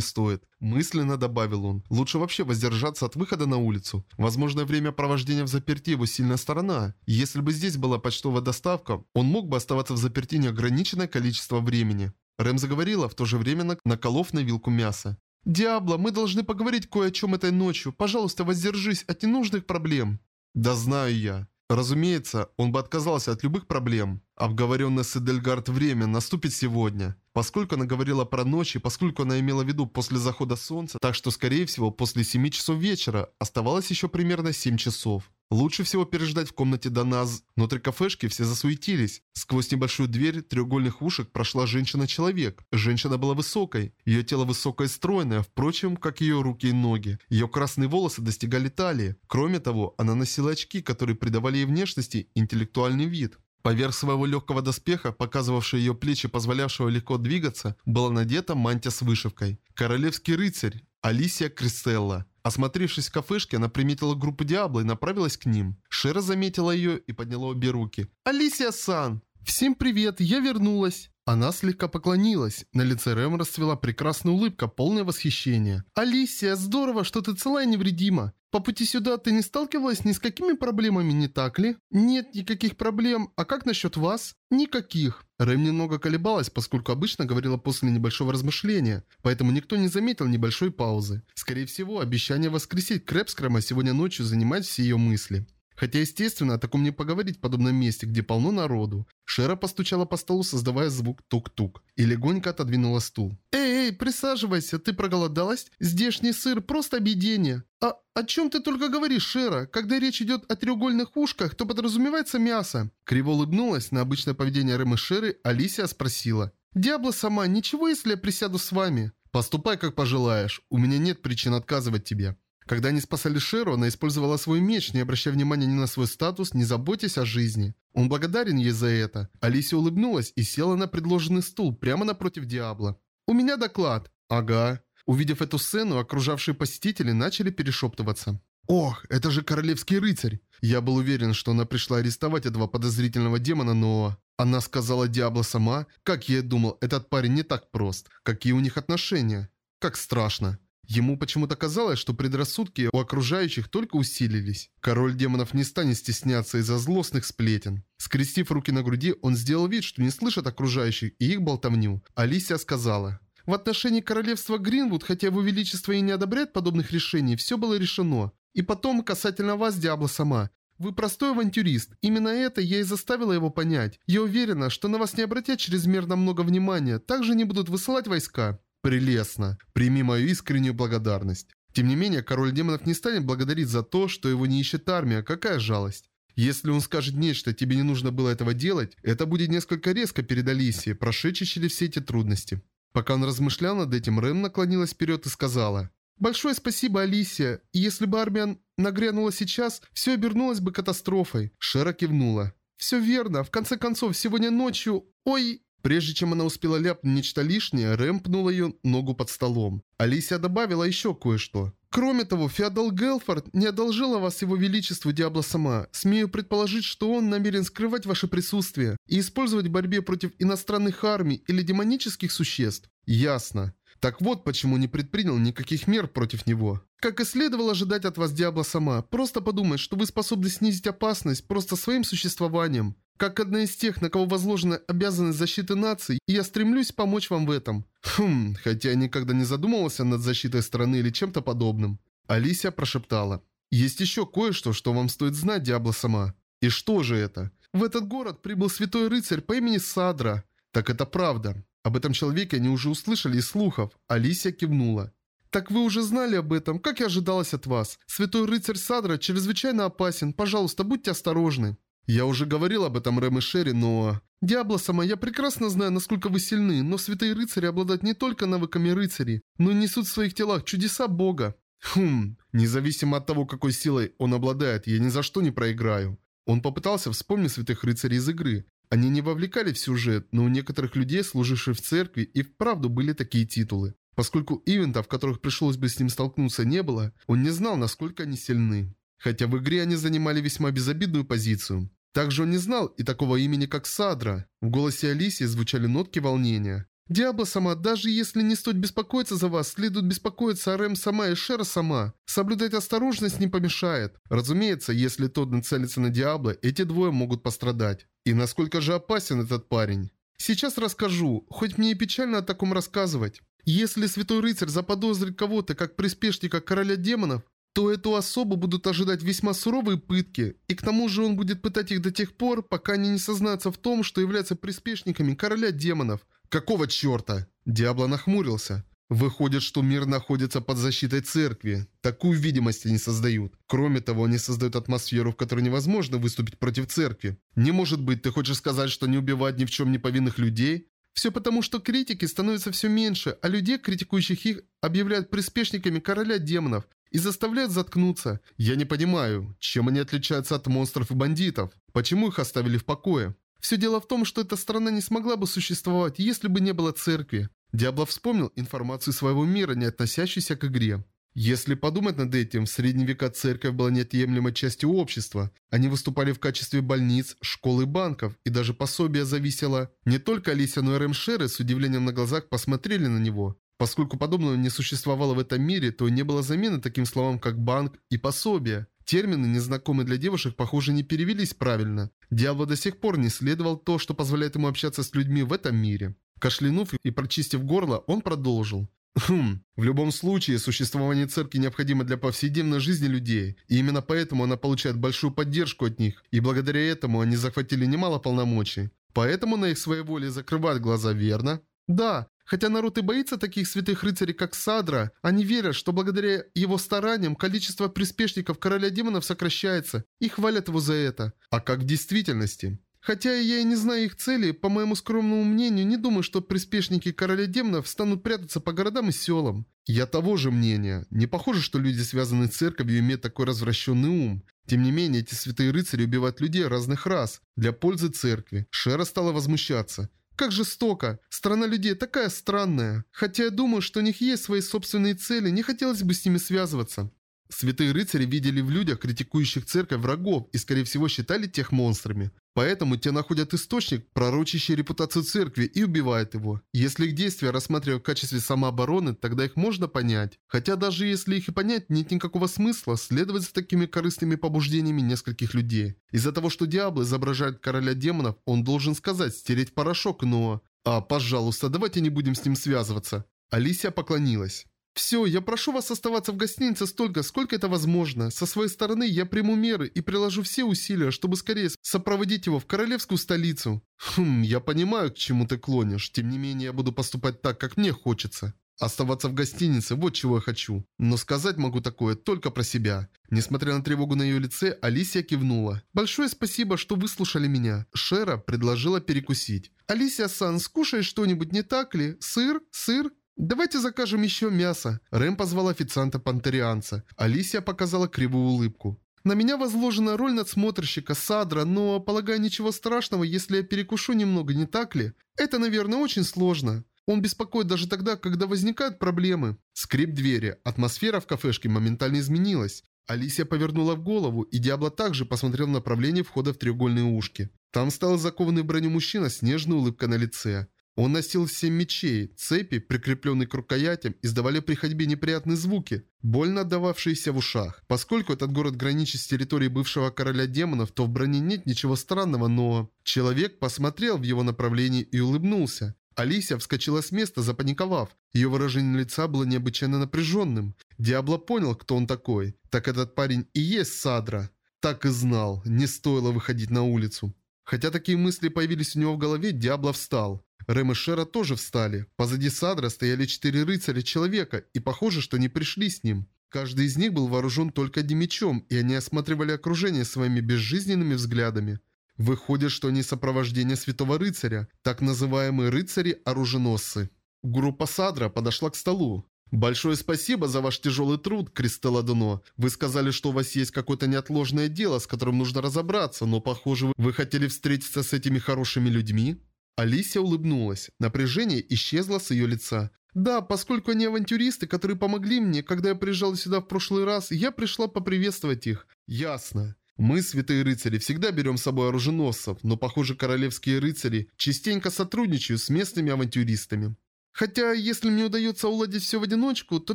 Speaker 1: стоит. Мысленно добавил он. Лучше вообще воздержаться от выхода на улицу. Возможное время провождения в заперти его сильная сторона. Если бы здесь была почтовая доставка, он мог бы оставаться в заперти неограниченное количество времени. Рэм заговорила, в то же время наколов на вилку мяса. «Диабло, мы должны поговорить кое о чем этой ночью. Пожалуйста, воздержись от ненужных проблем». «Да знаю я». Разумеется, он бы отказался от любых проблем. Обговоренное с Эдельгард время наступит сегодня. Поскольку она говорила про ночи, поскольку она имела в виду после захода солнца, так что, скорее всего, после 7 часов вечера оставалось еще примерно 7 часов. Лучше всего переждать в комнате до нас. Внутри кафешки все засуетились. Сквозь небольшую дверь треугольных ушек прошла женщина-человек. Женщина была высокой. Ее тело высокое и стройное, впрочем, как ее руки и ноги. Ее красные волосы достигали талии. Кроме того, она носила очки, которые придавали ей внешности интеллектуальный вид. Поверх своего легкого доспеха, показывавшего ее плечи, позволявшего легко двигаться, была надета мантия с вышивкой. Королевский рыцарь Алисия Кристелла. Осмотревшись в кафешке, она приметила группу Диабло и направилась к ним. Шера заметила ее и подняла обе руки. «Алисия-сан!» «Всем привет, я вернулась!» Она слегка поклонилась. На лице Рэм расцвела прекрасная улыбка, полное восхищение. «Алисия, здорово, что ты целая и невредима. По пути сюда ты не сталкивалась ни с какими проблемами, не так ли?» «Нет никаких проблем. А как насчет вас?» «Никаких». Рэм немного колебалась, поскольку обычно говорила после небольшого размышления, поэтому никто не заметил небольшой паузы. Скорее всего, обещание воскресить Крэпскрэма сегодня ночью занимает все ее мысли. Хотя, естественно, о таком не поговорить в подобном месте, где полно народу. Шера постучала по столу, создавая звук тук-тук, и легонько отодвинула стул. «Эй, эй, присаживайся, ты проголодалась? Здешний сыр просто объедение. А о чем ты только говоришь, Шера? Когда речь идет о треугольных ушках, то подразумевается мясо». Криво улыбнулась на обычное поведение Рэмы Шеры, Алисия спросила. «Диабло сама, ничего, если я присяду с вами?» «Поступай, как пожелаешь. У меня нет причин отказывать тебе». Когда они спасали Шеру, она использовала свой меч, не обращая внимания ни на свой статус, не заботясь о жизни. Он благодарен ей за это. Алисия улыбнулась и села на предложенный стул прямо напротив Диабло. «У меня доклад». «Ага». Увидев эту сцену, окружавшие посетители начали перешептываться. «Ох, это же королевский рыцарь!» Я был уверен, что она пришла арестовать этого подозрительного демона, но... Она сказала Диабло сама, как я и думал, этот парень не так прост. Какие у них отношения? Как страшно. Ему почему-то казалось, что предрассудки у окружающих только усилились. Король демонов не станет стесняться из-за злостных сплетен. Скрестив руки на груди, он сделал вид, что не слышит окружающих и их болтовню. Алисия сказала... В отношении королевства Гринвуд, хотя его величество и не одобряет подобных решений, все было решено. И потом, касательно вас, Диабло сама. Вы простой авантюрист. Именно это я и заставила его понять. Я уверена, что на вас не обратят чрезмерно много внимания. Также не будут высылать войска. Прелестно. Прими мою искреннюю благодарность. Тем не менее, король демонов не станет благодарить за то, что его не ищет армия. Какая жалость. Если он скажет нечто, тебе не нужно было этого делать, это будет несколько резко перед Алисией, прошедшей через все эти трудности. Пока он размышлял над этим, Рэм наклонилась вперед и сказала. «Большое спасибо, Алисия. И если бы армия нагрянула сейчас, все обернулось бы катастрофой». Шера кивнула. «Все верно. В конце концов, сегодня ночью... Ой...» Прежде чем она успела ляпнуть нечто лишнее, Рэм пнула ее ногу под столом. Алисия добавила еще кое-что. Кроме того, Феодал Гелфорд не одолжила вас его величеству Диабло сама. Смею предположить, что он намерен скрывать ваше присутствие и использовать в борьбе против иностранных армий или демонических существ. Ясно. Так вот, почему не предпринял никаких мер против него. Как и следовало ожидать от вас Диабло сама, просто подумать, что вы способны снизить опасность просто своим существованием. Как одна из тех, на кого возложена обязанность защиты наций, и я стремлюсь помочь вам в этом. Хм, хотя я никогда не задумывался над защитой страны или чем-то подобным. Алисия прошептала. Есть еще кое-что, что вам стоит знать, Диабло сама. И что же это? В этот город прибыл святой рыцарь по имени Садра. Так это правда. Об этом человеке они уже услышали из слухов. Алисия кивнула. «Так вы уже знали об этом, как и ожидалось от вас. Святой рыцарь Садра чрезвычайно опасен. Пожалуйста, будьте осторожны». Я уже говорил об этом Рэм и Шерри, но... Диабло сама, я прекрасно знаю, насколько вы сильны, но святые рыцари обладают не только навыками рыцарей, но и несут в своих телах чудеса бога. Хм, независимо от того, какой силой он обладает, я ни за что не проиграю. Он попытался вспомнить святых рыцарей из игры. Они не вовлекали в сюжет, но у некоторых людей, служивших в церкви, и вправду были такие титулы. Поскольку ивентов, в которых пришлось бы с ним столкнуться, не было, он не знал, насколько они сильны. Хотя в игре они занимали весьма безобидную позицию. Также он не знал и такого имени, как Садра. В голосе Алисии звучали нотки волнения. «Диабло сама, даже если не стоит беспокоиться за вас, следует беспокоиться о Рэм сама и Шера сама. Соблюдать осторожность не помешает. Разумеется, если тот нацелится на Диабло, эти двое могут пострадать. И насколько же опасен этот парень? Сейчас расскажу, хоть мне и печально о таком рассказывать. Если Святой Рыцарь заподозрит кого-то как приспешника Короля Демонов, то эту особу будут ожидать весьма суровые пытки, и к тому же он будет пытать их до тех пор, пока они не сознаются в том, что являются приспешниками короля демонов. Какого черта? Диабло нахмурился. Выходит, что мир находится под защитой церкви. Такую видимость они создают. Кроме того, они создают атмосферу, в которой невозможно выступить против церкви. Не может быть, ты хочешь сказать, что не убивать ни в чем не повинных людей? Все потому, что критики становятся все меньше, а людей, критикующих их, объявляют приспешниками короля демонов и заставляют заткнуться. Я не понимаю, чем они отличаются от монстров и бандитов? Почему их оставили в покое? Все дело в том, что эта страна не смогла бы существовать, если бы не было церкви. Диабло вспомнил информацию своего мира, не относящуюся к игре. Если подумать над этим, в средние века церковь была неотъемлемой частью общества. Они выступали в качестве больниц, школ и банков, и даже пособие зависело. Не только Алисия, но и Рэмшеры с удивлением на глазах посмотрели на него. Поскольку подобного не существовало в этом мире, то не было замены таким словам, как «банк» и «пособие». Термины, незнакомые для девушек, похоже, не перевелись правильно. Диабло до сих пор не следовал то, что позволяет ему общаться с людьми в этом мире. Кашлянув и прочистив горло, он продолжил. Хм, в любом случае, существование церкви необходимо для повседневной жизни людей, и именно поэтому она получает большую поддержку от них, и благодаря этому они захватили немало полномочий. Поэтому на их своей воле закрывают глаза, верно? Да, Хотя народ и боится таких святых рыцарей, как Садра, они верят, что благодаря его стараниям количество приспешников короля демонов сокращается и хвалят его за это. А как в действительности? Хотя я и не знаю их цели, по моему скромному мнению, не думаю, что приспешники короля демонов станут прятаться по городам и селам. Я того же мнения. Не похоже, что люди, связанные с церковью, имеют такой развращенный ум. Тем не менее, эти святые рыцари убивают людей разных рас для пользы церкви. Шера стала возмущаться. Как жестоко. Страна людей такая странная. Хотя я думаю, что у них есть свои собственные цели, не хотелось бы с ними связываться. Святые рыцари видели в людях, критикующих церковь, врагов и, скорее всего, считали тех монстрами. Поэтому те находят источник, пророчащий репутацию церкви, и убивают его. Если их действия рассматривают в качестве самообороны, тогда их можно понять. Хотя даже если их и понять, нет никакого смысла следовать за такими корыстными побуждениями нескольких людей. Из-за того, что Диабло изображает короля демонов, он должен сказать «стереть порошок», но... «А, пожалуйста, давайте не будем с ним связываться». Алисия поклонилась. «Все, я прошу вас оставаться в гостинице столько, сколько это возможно. Со своей стороны я приму меры и приложу все усилия, чтобы скорее сопроводить его в королевскую столицу». «Хм, я понимаю, к чему ты клонишь. Тем не менее, я буду поступать так, как мне хочется». Оставаться в гостинице – вот чего я хочу. Но сказать могу такое только про себя. Несмотря на тревогу на ее лице, Алисия кивнула. «Большое спасибо, что выслушали меня». Шера предложила перекусить. «Алисия-сан, скушай что-нибудь, не так ли? Сыр? Сыр? «Давайте закажем еще мясо». Рэм позвал официанта-пантерианца. Алисия показала кривую улыбку. «На меня возложена роль надсмотрщика Садра, но, полагаю, ничего страшного, если я перекушу немного, не так ли? Это, наверное, очень сложно». Он беспокоит даже тогда, когда возникают проблемы. Скрип двери. Атмосфера в кафешке моментально изменилась. Алисия повернула голову, и Диабло также посмотрел в направлении входа в треугольные ушки. Там стал закованный в броню мужчина с нежной улыбкой на лице. Он носил семь мечей, цепи, прикрепленные к рукоятям, издавали при ходьбе неприятные звуки, больно отдававшиеся в ушах. Поскольку этот город граничит с территорией бывшего короля демонов, то в броне нет ничего странного, но... Человек посмотрел в его направлении и улыбнулся. Алисия вскочила с места, запаниковав. Ее выражение лица было необычайно напряженным. Диабло понял, кто он такой. Так этот парень и есть Садра. Так и знал, не стоило выходить на улицу. Хотя такие мысли появились у него в голове, Диабло встал. Рэм и Шера тоже встали. Позади Садра стояли четыре рыцаря человека, и похоже, что не пришли с ним. Каждый из них был вооружен только одним мечом, и они осматривали окружение своими безжизненными взглядами. Выходит, что они сопровождение святого рыцаря, так называемые рыцари-оруженосцы. Группа Садра подошла к столу. «Большое спасибо за ваш тяжелый труд, Кристелла Дуно. Вы сказали, что у вас есть какое-то неотложное дело, с которым нужно разобраться, но, похоже, вы хотели встретиться с этими хорошими людьми?» Алисия улыбнулась. Напряжение исчезло с ее лица. «Да, поскольку они авантюристы, которые помогли мне, когда я приезжала сюда в прошлый раз, я пришла поприветствовать их». «Ясно. Мы, святые рыцари, всегда берем с собой оруженосцев, но, похоже, королевские рыцари частенько сотрудничают с местными авантюристами. Хотя, если мне удается уладить все в одиночку, то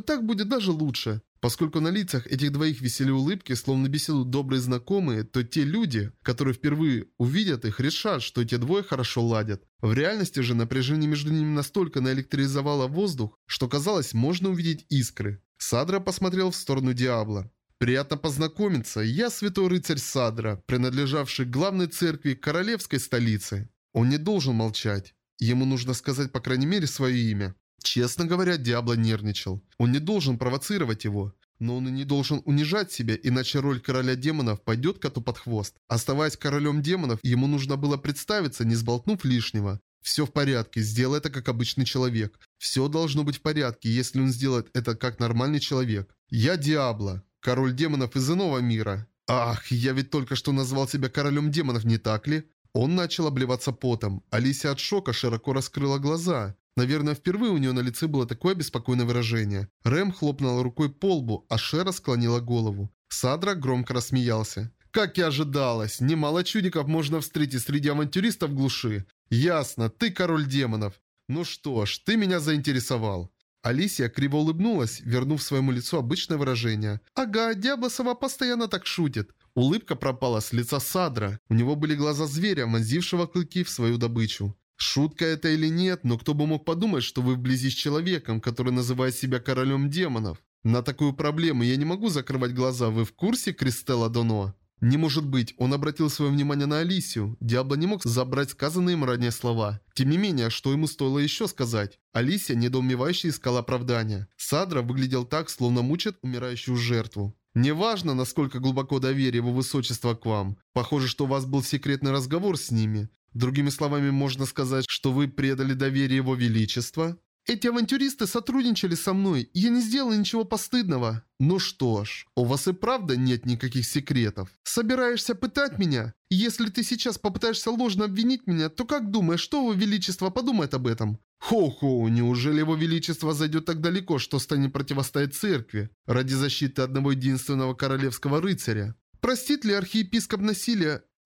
Speaker 1: так будет даже лучше. Поскольку на лицах этих двоих висели улыбки, словно беседуют добрые знакомые, то те люди, которые впервые увидят их, решат, что эти двое хорошо ладят. В реальности же напряжение между ними настолько наэлектризовало воздух, что казалось, можно увидеть искры. Садра посмотрел в сторону Диабла. «Приятно познакомиться. Я святой рыцарь Садра, принадлежавший главной церкви королевской столицы». Он не должен молчать. Ему нужно сказать, по крайней мере, свое имя. Честно говоря, Диабло нервничал. Он не должен провоцировать его. Но он и не должен унижать себя, иначе роль короля демонов пойдет коту под хвост. Оставаясь королем демонов, ему нужно было представиться, не сболтнув лишнего. Все в порядке, сделай это как обычный человек. Все должно быть в порядке, если он сделает это как нормальный человек. Я Диабло, король демонов из иного мира. Ах, я ведь только что назвал себя королем демонов, не так ли? Он начал обливаться потом. Алисия от шока широко раскрыла глаза. Наверное, впервые у нее на лице было такое беспокойное выражение. Рэм хлопнула рукой по лбу, а Шера склонила голову. Садра громко рассмеялся. «Как и ожидалось, немало чудиков можно встретить среди авантюристов глуши. Ясно, ты король демонов. Ну что ж, ты меня заинтересовал». Алисия криво улыбнулась, вернув своему лицу обычное выражение. «Ага, Диаблосова постоянно так шутит». Улыбка пропала с лица Садра. У него были глаза зверя, вонзившего клыки в свою добычу. Шутка это или нет, но кто бы мог подумать, что вы вблизи с человеком, который называет себя королем демонов. На такую проблему я не могу закрывать глаза, вы в курсе, Кристелла Доно? Не может быть, он обратил свое внимание на Алисию. Диабло не мог забрать сказанные им ранее слова. Тем не менее, что ему стоило еще сказать? Алисия недоумевающе искала оправдания. Садра выглядел так, словно мучит умирающую жертву. Неважно, насколько глубоко доверие его высочества к вам. Похоже, что у вас был секретный разговор с ними. Другими словами, можно сказать, что вы предали доверие его величества? Эти авантюристы сотрудничали со мной, я не сделал ничего постыдного. Ну что ж, у вас и правда нет никаких секретов. Собираешься пытать меня? Если ты сейчас попытаешься ложно обвинить меня, то как думаешь, что его величество подумает об этом? Хоу-хоу, неужели его величество зайдет так далеко, что станет противостоять церкви ради защиты одного единственного королевского рыцаря? Простит ли архиепископ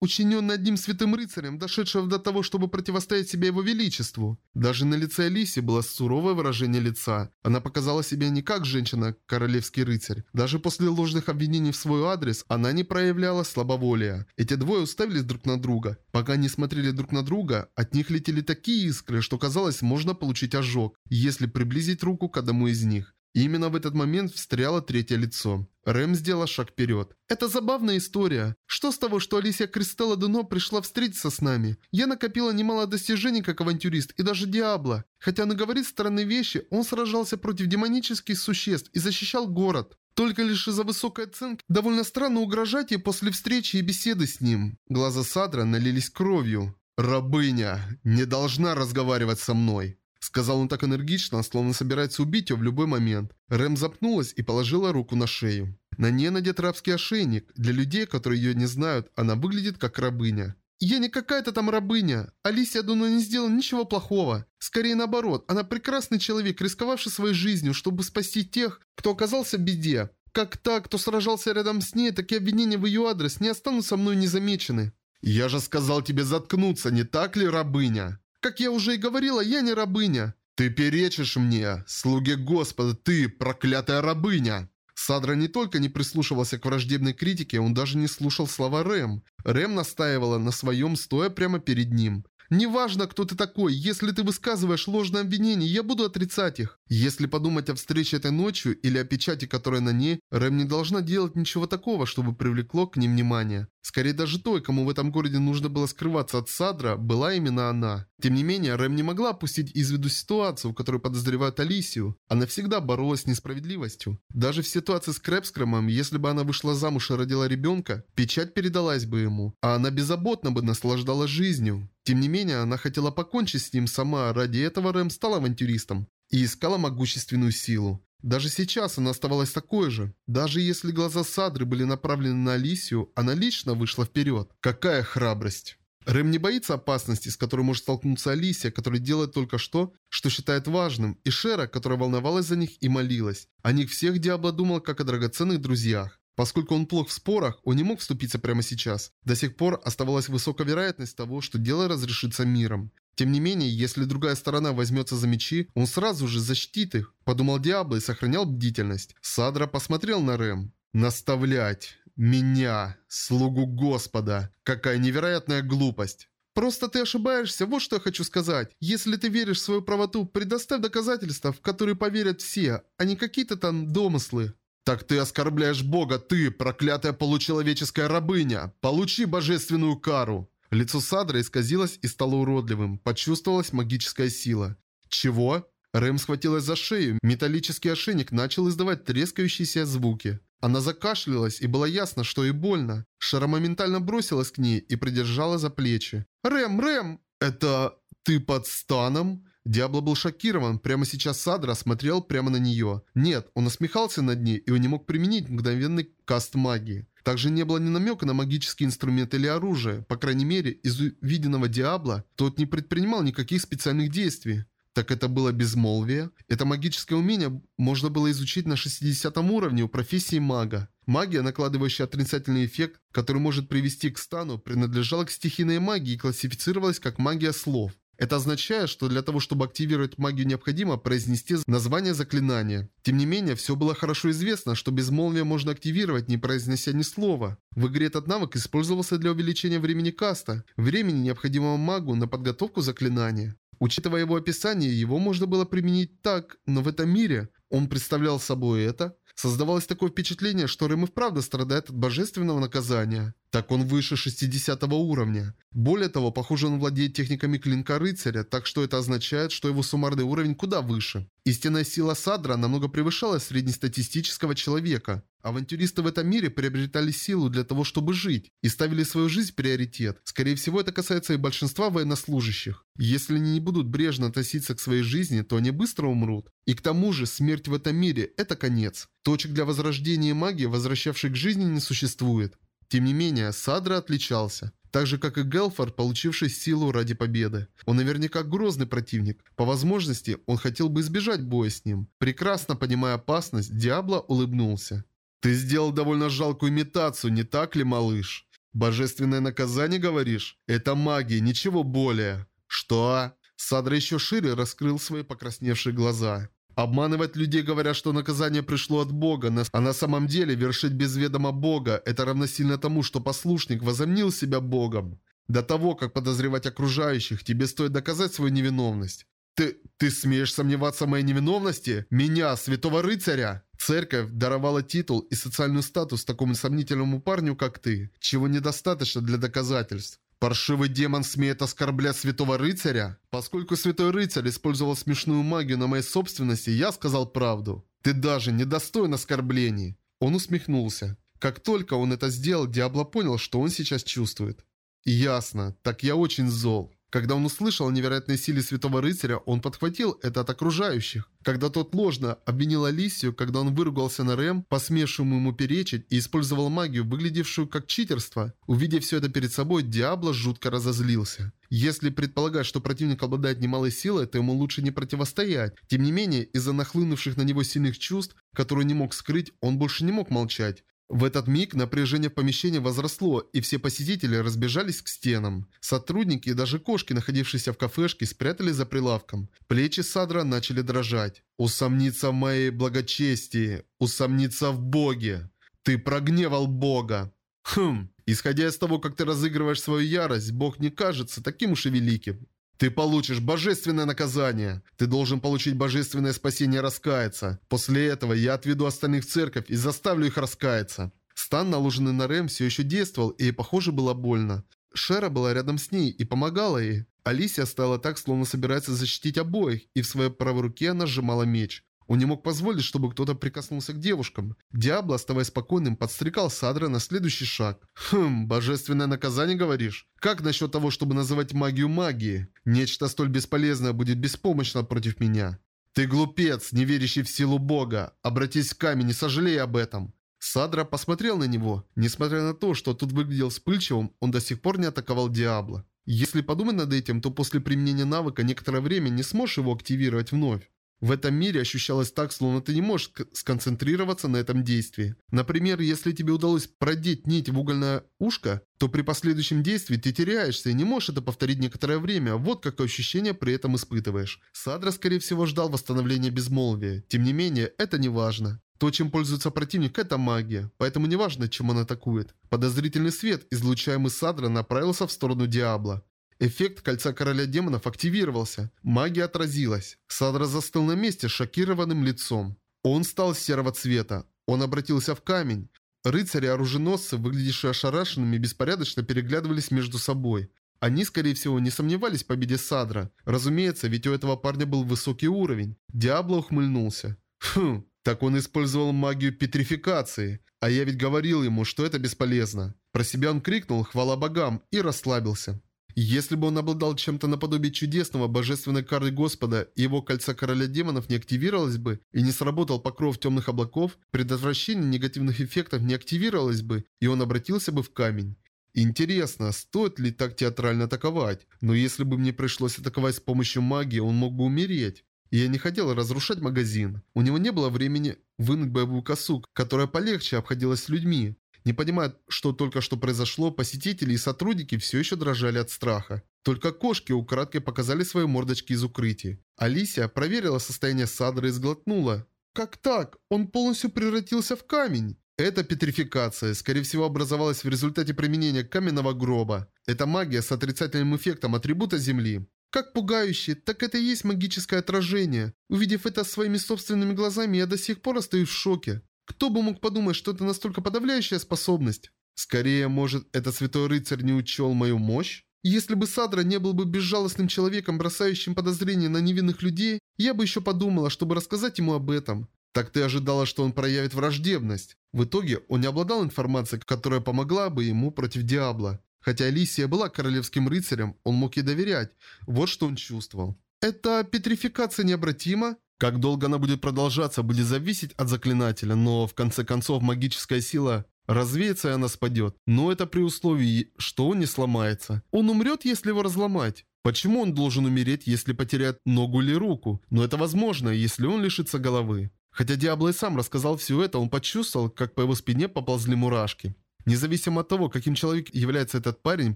Speaker 1: насилия учиненный одним святым рыцарем, дошедшего до того, чтобы противостоять себе его величеству. Даже на лице Алиси было суровое выражение лица. Она показала себя не как женщина, королевский рыцарь. Даже после ложных обвинений в свой адрес, она не проявляла слабоволия. Эти двое уставились друг на друга. Пока они смотрели друг на друга, от них летели такие искры, что казалось, можно получить ожог, если приблизить руку к одному из них. И именно в этот момент встряло третье лицо. Рэм сделал шаг вперед. «Это забавная история. Что с того, что Алисия Кристелла Дуно пришла встретиться с нами? Я накопила немало достижений как авантюрист и даже Диабло. Хотя он и говорит странные вещи, он сражался против демонических существ и защищал город. Только лишь из-за высокой оценки довольно странно угрожать ей после встречи и беседы с ним». Глаза Садра налились кровью. «Рабыня не должна разговаривать со мной». Сказал он так энергично, словно собирается убить ее в любой момент. Рэм запнулась и положила руку на шею. На ней надет рабский ошейник. Для людей, которые ее не знают, она выглядит как рабыня. Я не какая-то там рабыня. Алисия Дуна не сделала ничего плохого. Скорее наоборот, она прекрасный человек, рисковавший своей жизнью, чтобы спасти тех, кто оказался в беде. Как та, кто сражался рядом с ней, так и обвинения в ее адрес не останутся мной незамечены.
Speaker 2: Я же сказал тебе заткнуться, не так ли, рабыня?
Speaker 1: Как я уже и говорила, я не рабыня.
Speaker 2: Ты перечишь мне, слуге Господа, ты, проклятая рабыня.
Speaker 1: Садра не только не прислушивался к враждебной критике, он даже не слушал слова Рэм. Рэм настаивала на своем, стоя прямо перед ним. «Неважно, кто ты такой, если ты высказываешь ложные обвинения, я буду отрицать их». Если подумать о встрече этой ночью или о печати, которая на ней, Рэм не должна делать ничего такого, чтобы привлекло к ним внимание. Скорее даже той, кому в этом городе нужно было скрываться от Садра, была именно она. Тем не менее, Рэм не могла опустить из виду ситуацию, в которой подозревают Алисию. Она всегда боролась с несправедливостью. Даже в ситуации с Крэпскромом, если бы она вышла замуж и родила ребенка, печать передалась бы ему, а она беззаботно бы наслаждалась жизнью. Тем не менее, она хотела покончить с ним сама, ради этого Рэм стал авантюристом и искала могущественную силу. Даже сейчас она оставалась такой же. Даже если глаза Садры были направлены на Алисию, она лично вышла вперед. Какая храбрость! Рэм не боится опасности, с которой может столкнуться Алисия, которая делает только что, что считает важным, и Шера, которая волновалась за них и молилась. О них всех Диабло думал как о драгоценных друзьях. Поскольку он плох в спорах, он не мог вступиться прямо сейчас. До сих пор оставалась высокая вероятность того, что дело разрешится миром. Тем не менее, если другая сторона возьмется за мечи, он сразу же защитит их, подумал Диабло и сохранял бдительность. Садра посмотрел на Рэм. «Наставлять меня, слугу Господа! Какая невероятная глупость!» «Просто ты ошибаешься, вот что я хочу сказать. Если ты веришь в свою правоту, предоставь доказательства, в которые поверят все, а не какие-то там домыслы».
Speaker 2: «Так ты оскорбляешь Бога, ты, проклятая получеловеческая рабыня! Получи божественную кару!»
Speaker 1: Лицо Садра исказилось и стало уродливым. Почувствовалась магическая сила. «Чего?» Рэм схватилась за шею. Металлический ошейник начал издавать трескающиеся звуки. Она закашлялась, и было ясно, что ей больно. Шара моментально бросилась к ней и придержала за плечи. «Рэм, Рэм!» «Это... ты под станом?» Диабло был шокирован. Прямо сейчас Садра смотрел прямо на нее. Нет, он насмехался над ней, и он не мог применить мгновенный каст магии. Также не было ни намека на магический инструмент или оружие. По крайней мере, из увиденного Диабло тот не предпринимал никаких специальных действий. Так это было безмолвие? Это магическое умение можно было изучить на 60 уровне у профессии мага. Магия, накладывающая отрицательный эффект, который может привести к стану, принадлежала к стихийной магии и классифицировалась как магия слов. Это означает, что для того, чтобы активировать магию, необходимо произнести название заклинания. Тем не менее, все было хорошо известно, что безмолвие можно активировать, не произнося ни слова. В игре этот навык использовался для увеличения времени каста, времени, необходимого магу на подготовку заклинания. Учитывая его описание, его можно было применить так, но в этом мире он представлял собой это. Создавалось такое впечатление, что Рэм и вправду страдает от божественного наказания. Так он выше 60 уровня. Более того, похоже, он владеет техниками клинка рыцаря, так что это означает, что его суммарный уровень куда выше. Истинная сила Садра намного превышала среднестатистического человека. Авантюристы в этом мире приобретали силу для того, чтобы жить, и ставили свою жизнь в приоритет. Скорее всего, это касается и большинства военнослужащих. Если они не будут брежно относиться к своей жизни, то они быстро умрут. И к тому же, смерть в этом мире – это конец. Точек для возрождения магии, возвращавших к жизни, не существует. Тем не менее, Садра отличался. Так же, как и Гелфорд, получивший силу ради победы. Он наверняка грозный противник. По возможности, он хотел бы избежать боя с ним. Прекрасно понимая опасность, Диабло улыбнулся. «Ты сделал довольно жалкую имитацию, не так ли, малыш? Божественное наказание, говоришь? Это магия, ничего более». «Что?» Садра еще шире раскрыл свои покрасневшие глаза. Обманывать людей, говоря, что наказание пришло от Бога, а на самом деле вершить без ведома Бога – это равносильно тому, что послушник возомнил себя Богом. До того, как подозревать окружающих, тебе стоит доказать свою невиновность. Ты, ты смеешь сомневаться в моей невиновности? Меня, святого рыцаря? Церковь даровала титул и социальный статус такому сомнительному парню, как ты, чего недостаточно для доказательств. Паршивый демон смеет оскорблять святого рыцаря? Поскольку святой рыцарь использовал смешную магию на моей собственности, я сказал правду. Ты даже не достоин оскорблений. Он усмехнулся. Как только он это сделал, Диабло понял, что он сейчас чувствует. Ясно. Так я очень зол. Когда он услышал о невероятной силе Святого Рыцаря, он подхватил это от окружающих. Когда тот ложно обвинил Алисию, когда он выругался на Рэм, посмевшему ему перечить, и использовал магию, выглядевшую как читерство, увидев все это перед собой, Диабло жутко разозлился. Если предполагать, что противник обладает немалой силой, то ему лучше не противостоять. Тем не менее, из-за нахлынувших на него сильных чувств, которые не мог скрыть, он больше не мог молчать. В этот миг напряжение в помещении возросло, и все посетители разбежались к стенам. Сотрудники и даже кошки, находившиеся в кафешке, спрятались за прилавком. Плечи Садра начали дрожать. «Усомниться в моей благочестии! Усомниться в Боге! Ты прогневал Бога!» «Хм, исходя из того, как ты разыгрываешь свою ярость, Бог не кажется таким уж и великим. Ты получишь божественное наказание. Ты должен получить божественное спасение раскаяться. После этого я отведу остальных в церковь и заставлю их раскаяться. Стан, наложенный на Рэм, все еще действовал, и, похоже, было больно. Шера была рядом с ней и помогала ей. Алисия стала так, словно собирается защитить обоих, и в своей правой руке она сжимала меч. Он не мог позволить, чтобы кто-то прикоснулся к девушкам. Диабло, оставаясь спокойным, подстрекал Садра на следующий шаг. «Хм, божественное наказание, говоришь? Как насчет того, чтобы называть магию магией? Нечто столь бесполезное будет беспомощно против меня». «Ты глупец, не верящий в силу Бога. Обратись к камень, не сожалей об этом». Садра посмотрел на него. Несмотря на то, что тут выглядел вспыльчивым, он до сих пор не атаковал Диабло. Если подумать над этим, то после применения навыка некоторое время не сможешь его активировать вновь. В этом мире ощущалось так, словно ты не можешь сконцентрироваться на этом действии. Например, если тебе удалось продеть нить в угольное ушко, то при последующем действии ты теряешься и не можешь это повторить некоторое время. Вот какое ощущение при этом испытываешь. Садра, скорее всего, ждал восстановления безмолвия. Тем не менее, это не важно. То, чем пользуется противник, это магия, поэтому не важно, чем он атакует. Подозрительный свет, излучаемый Садра, направился в сторону Диабла. Эффект кольца короля демонов активировался. Магия отразилась. Садра застыл на месте шокированным лицом. Он стал серого цвета. Он обратился в камень. Рыцари оруженосцы, выглядевшие ошарашенными, беспорядочно переглядывались между собой. Они, скорее всего, не сомневались в победе Садра. Разумеется, ведь у этого парня был высокий уровень. Диабло ухмыльнулся. Хм, так он использовал магию петрификации. А я ведь говорил ему, что это бесполезно. Про себя он крикнул «Хвала богам» и расслабился. Если бы он обладал чем-то наподобие чудесного божественной кары Господа, и его кольца короля демонов не активировалось бы, и не сработал покров темных облаков, предотвращение негативных эффектов не активировалось бы, и он обратился бы в камень. Интересно, стоит ли так театрально атаковать? Но если бы мне пришлось атаковать с помощью магии, он мог бы умереть. И я не хотел разрушать магазин. У него не было времени вынуть боевую косу, которая полегче обходилась с людьми. Не понимая, что только что произошло, посетители и сотрудники все еще дрожали от страха. Только кошки украдкой показали свои мордочки из укрытий. Алисия проверила состояние Садра и сглотнула. «Как так? Он полностью превратился в камень!» Эта петрификация, скорее всего, образовалась в результате применения каменного гроба. Это магия с отрицательным эффектом атрибута Земли. Как пугающе, так это и есть магическое отражение. Увидев это своими собственными глазами, я до сих пор остаюсь в шоке. Кто бы мог подумать, что это настолько подавляющая способность? Скорее, может, этот святой рыцарь не учел мою мощь? Если бы Садра не был бы безжалостным человеком, бросающим подозрения на невинных людей, я бы еще подумала, чтобы рассказать ему об этом. Так ты ожидала, что он проявит враждебность. В итоге он не обладал информацией, которая помогла бы ему против Диабла. Хотя Алисия была королевским рыцарем, он мог ей доверять. Вот что он чувствовал. «Это петрификация необратима?» Как долго она будет продолжаться, будет зависеть от заклинателя, но в конце концов магическая сила развеется и она спадет. Но это при условии, что он не сломается. Он умрет, если его разломать. Почему он должен умереть, если потеряет ногу или руку? Но это возможно, если он лишится головы. Хотя Диабло и сам рассказал все это, он почувствовал, как по его спине поползли мурашки. Независимо от того, каким человек является этот парень,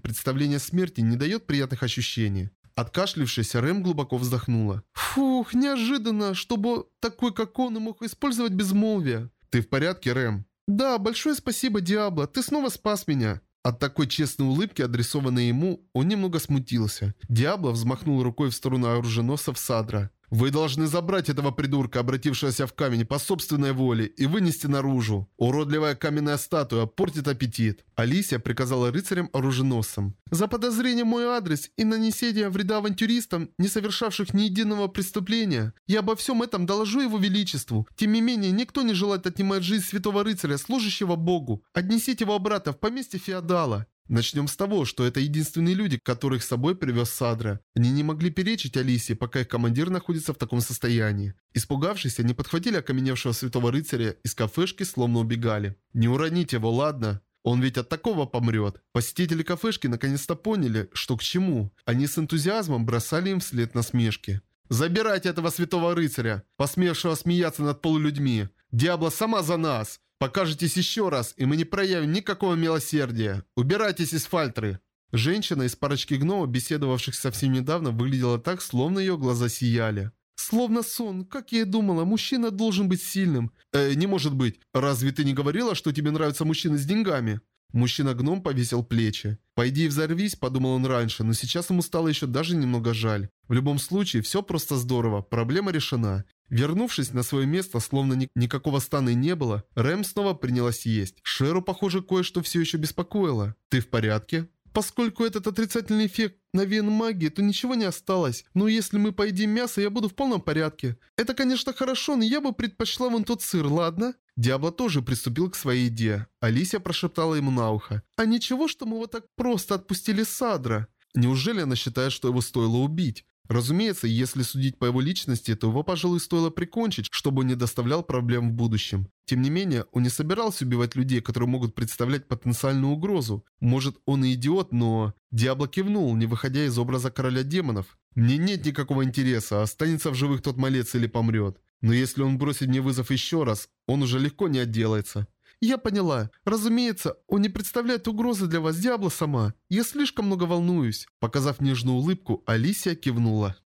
Speaker 1: представление смерти не дает приятных ощущений. Откашлившись, Рэм глубоко вздохнула. «Фух, неожиданно, чтобы такой, как он, мог использовать безмолвие». «Ты в порядке, Рэм?» «Да, большое спасибо, Диабло, ты снова спас меня». От такой честной улыбки, адресованной ему, он немного смутился. Диабло взмахнул рукой в сторону оруженосцев Садра. Вы должны забрать этого придурка, обратившегося в камень, по собственной воле, и вынести наружу. Уродливая каменная статуя портит аппетит. Алисия приказала рыцарям-оруженосцам. За подозрение мой адрес и нанесение вреда авантюристам, не совершавших ни единого преступления, я обо всем этом доложу его величеству. Тем не менее, никто не желает отнимать жизнь святого рыцаря, служащего Богу. Отнесите его обратно в поместье феодала. Начнем с того, что это единственные люди, которых с собой привез Садра. Они не могли перечить Алисе, пока их командир находится в таком состоянии. Испугавшись, они подхватили окаменевшего святого рыцаря из кафешки, словно убегали. «Не уроните его, ладно?» Он ведь от такого помрет. Посетители кафешки наконец-то поняли, что к чему. Они с энтузиазмом бросали им вслед насмешки. «Забирайте этого святого рыцаря, посмевшего смеяться над полулюдьми! Диабло сама за нас! Покажетесь еще раз, и мы не проявим никакого милосердия! Убирайтесь из фальтры!» Женщина из парочки гномов, беседовавших совсем недавно, выглядела так, словно ее глаза сияли. Словно сон. Как я и думала, мужчина должен быть сильным. Э, не может быть. Разве ты не говорила, что тебе нравятся мужчины с деньгами? Мужчина-гном повесил плечи. «Пойди и взорвись», — подумал он раньше, но сейчас ему стало еще даже немного жаль. В любом случае, все просто здорово, проблема решена. Вернувшись на свое место, словно ни никакого стана и не было, Рэм снова принялась есть. Шеру, похоже, кое-что все еще беспокоило. «Ты в порядке?» Поскольку этот отрицательный эффект навеян магии, то ничего не осталось. Но если мы поедим мясо, я буду в полном порядке. Это, конечно, хорошо, но я бы предпочла вон тот сыр, ладно? Диабло тоже приступил к своей идее. Алисия прошептала ему на ухо. «А ничего, что мы вот так просто отпустили Садра?» Неужели она считает, что его стоило убить? Разумеется, если судить по его личности, то его, пожалуй, стоило прикончить, чтобы он не доставлял проблем в будущем. Тем не менее, он не собирался убивать людей, которые могут представлять потенциальную угрозу. Может, он и идиот, но... Диабло кивнул, не выходя из образа короля демонов. «Мне нет никакого интереса, останется в живых тот малец или помрет. Но если он бросит мне вызов еще раз, он уже легко не отделается». «Я поняла. Разумеется, он не представляет угрозы для вас, Диабло сама. Я слишком много волнуюсь». Показав нежную улыбку, Алисия кивнула.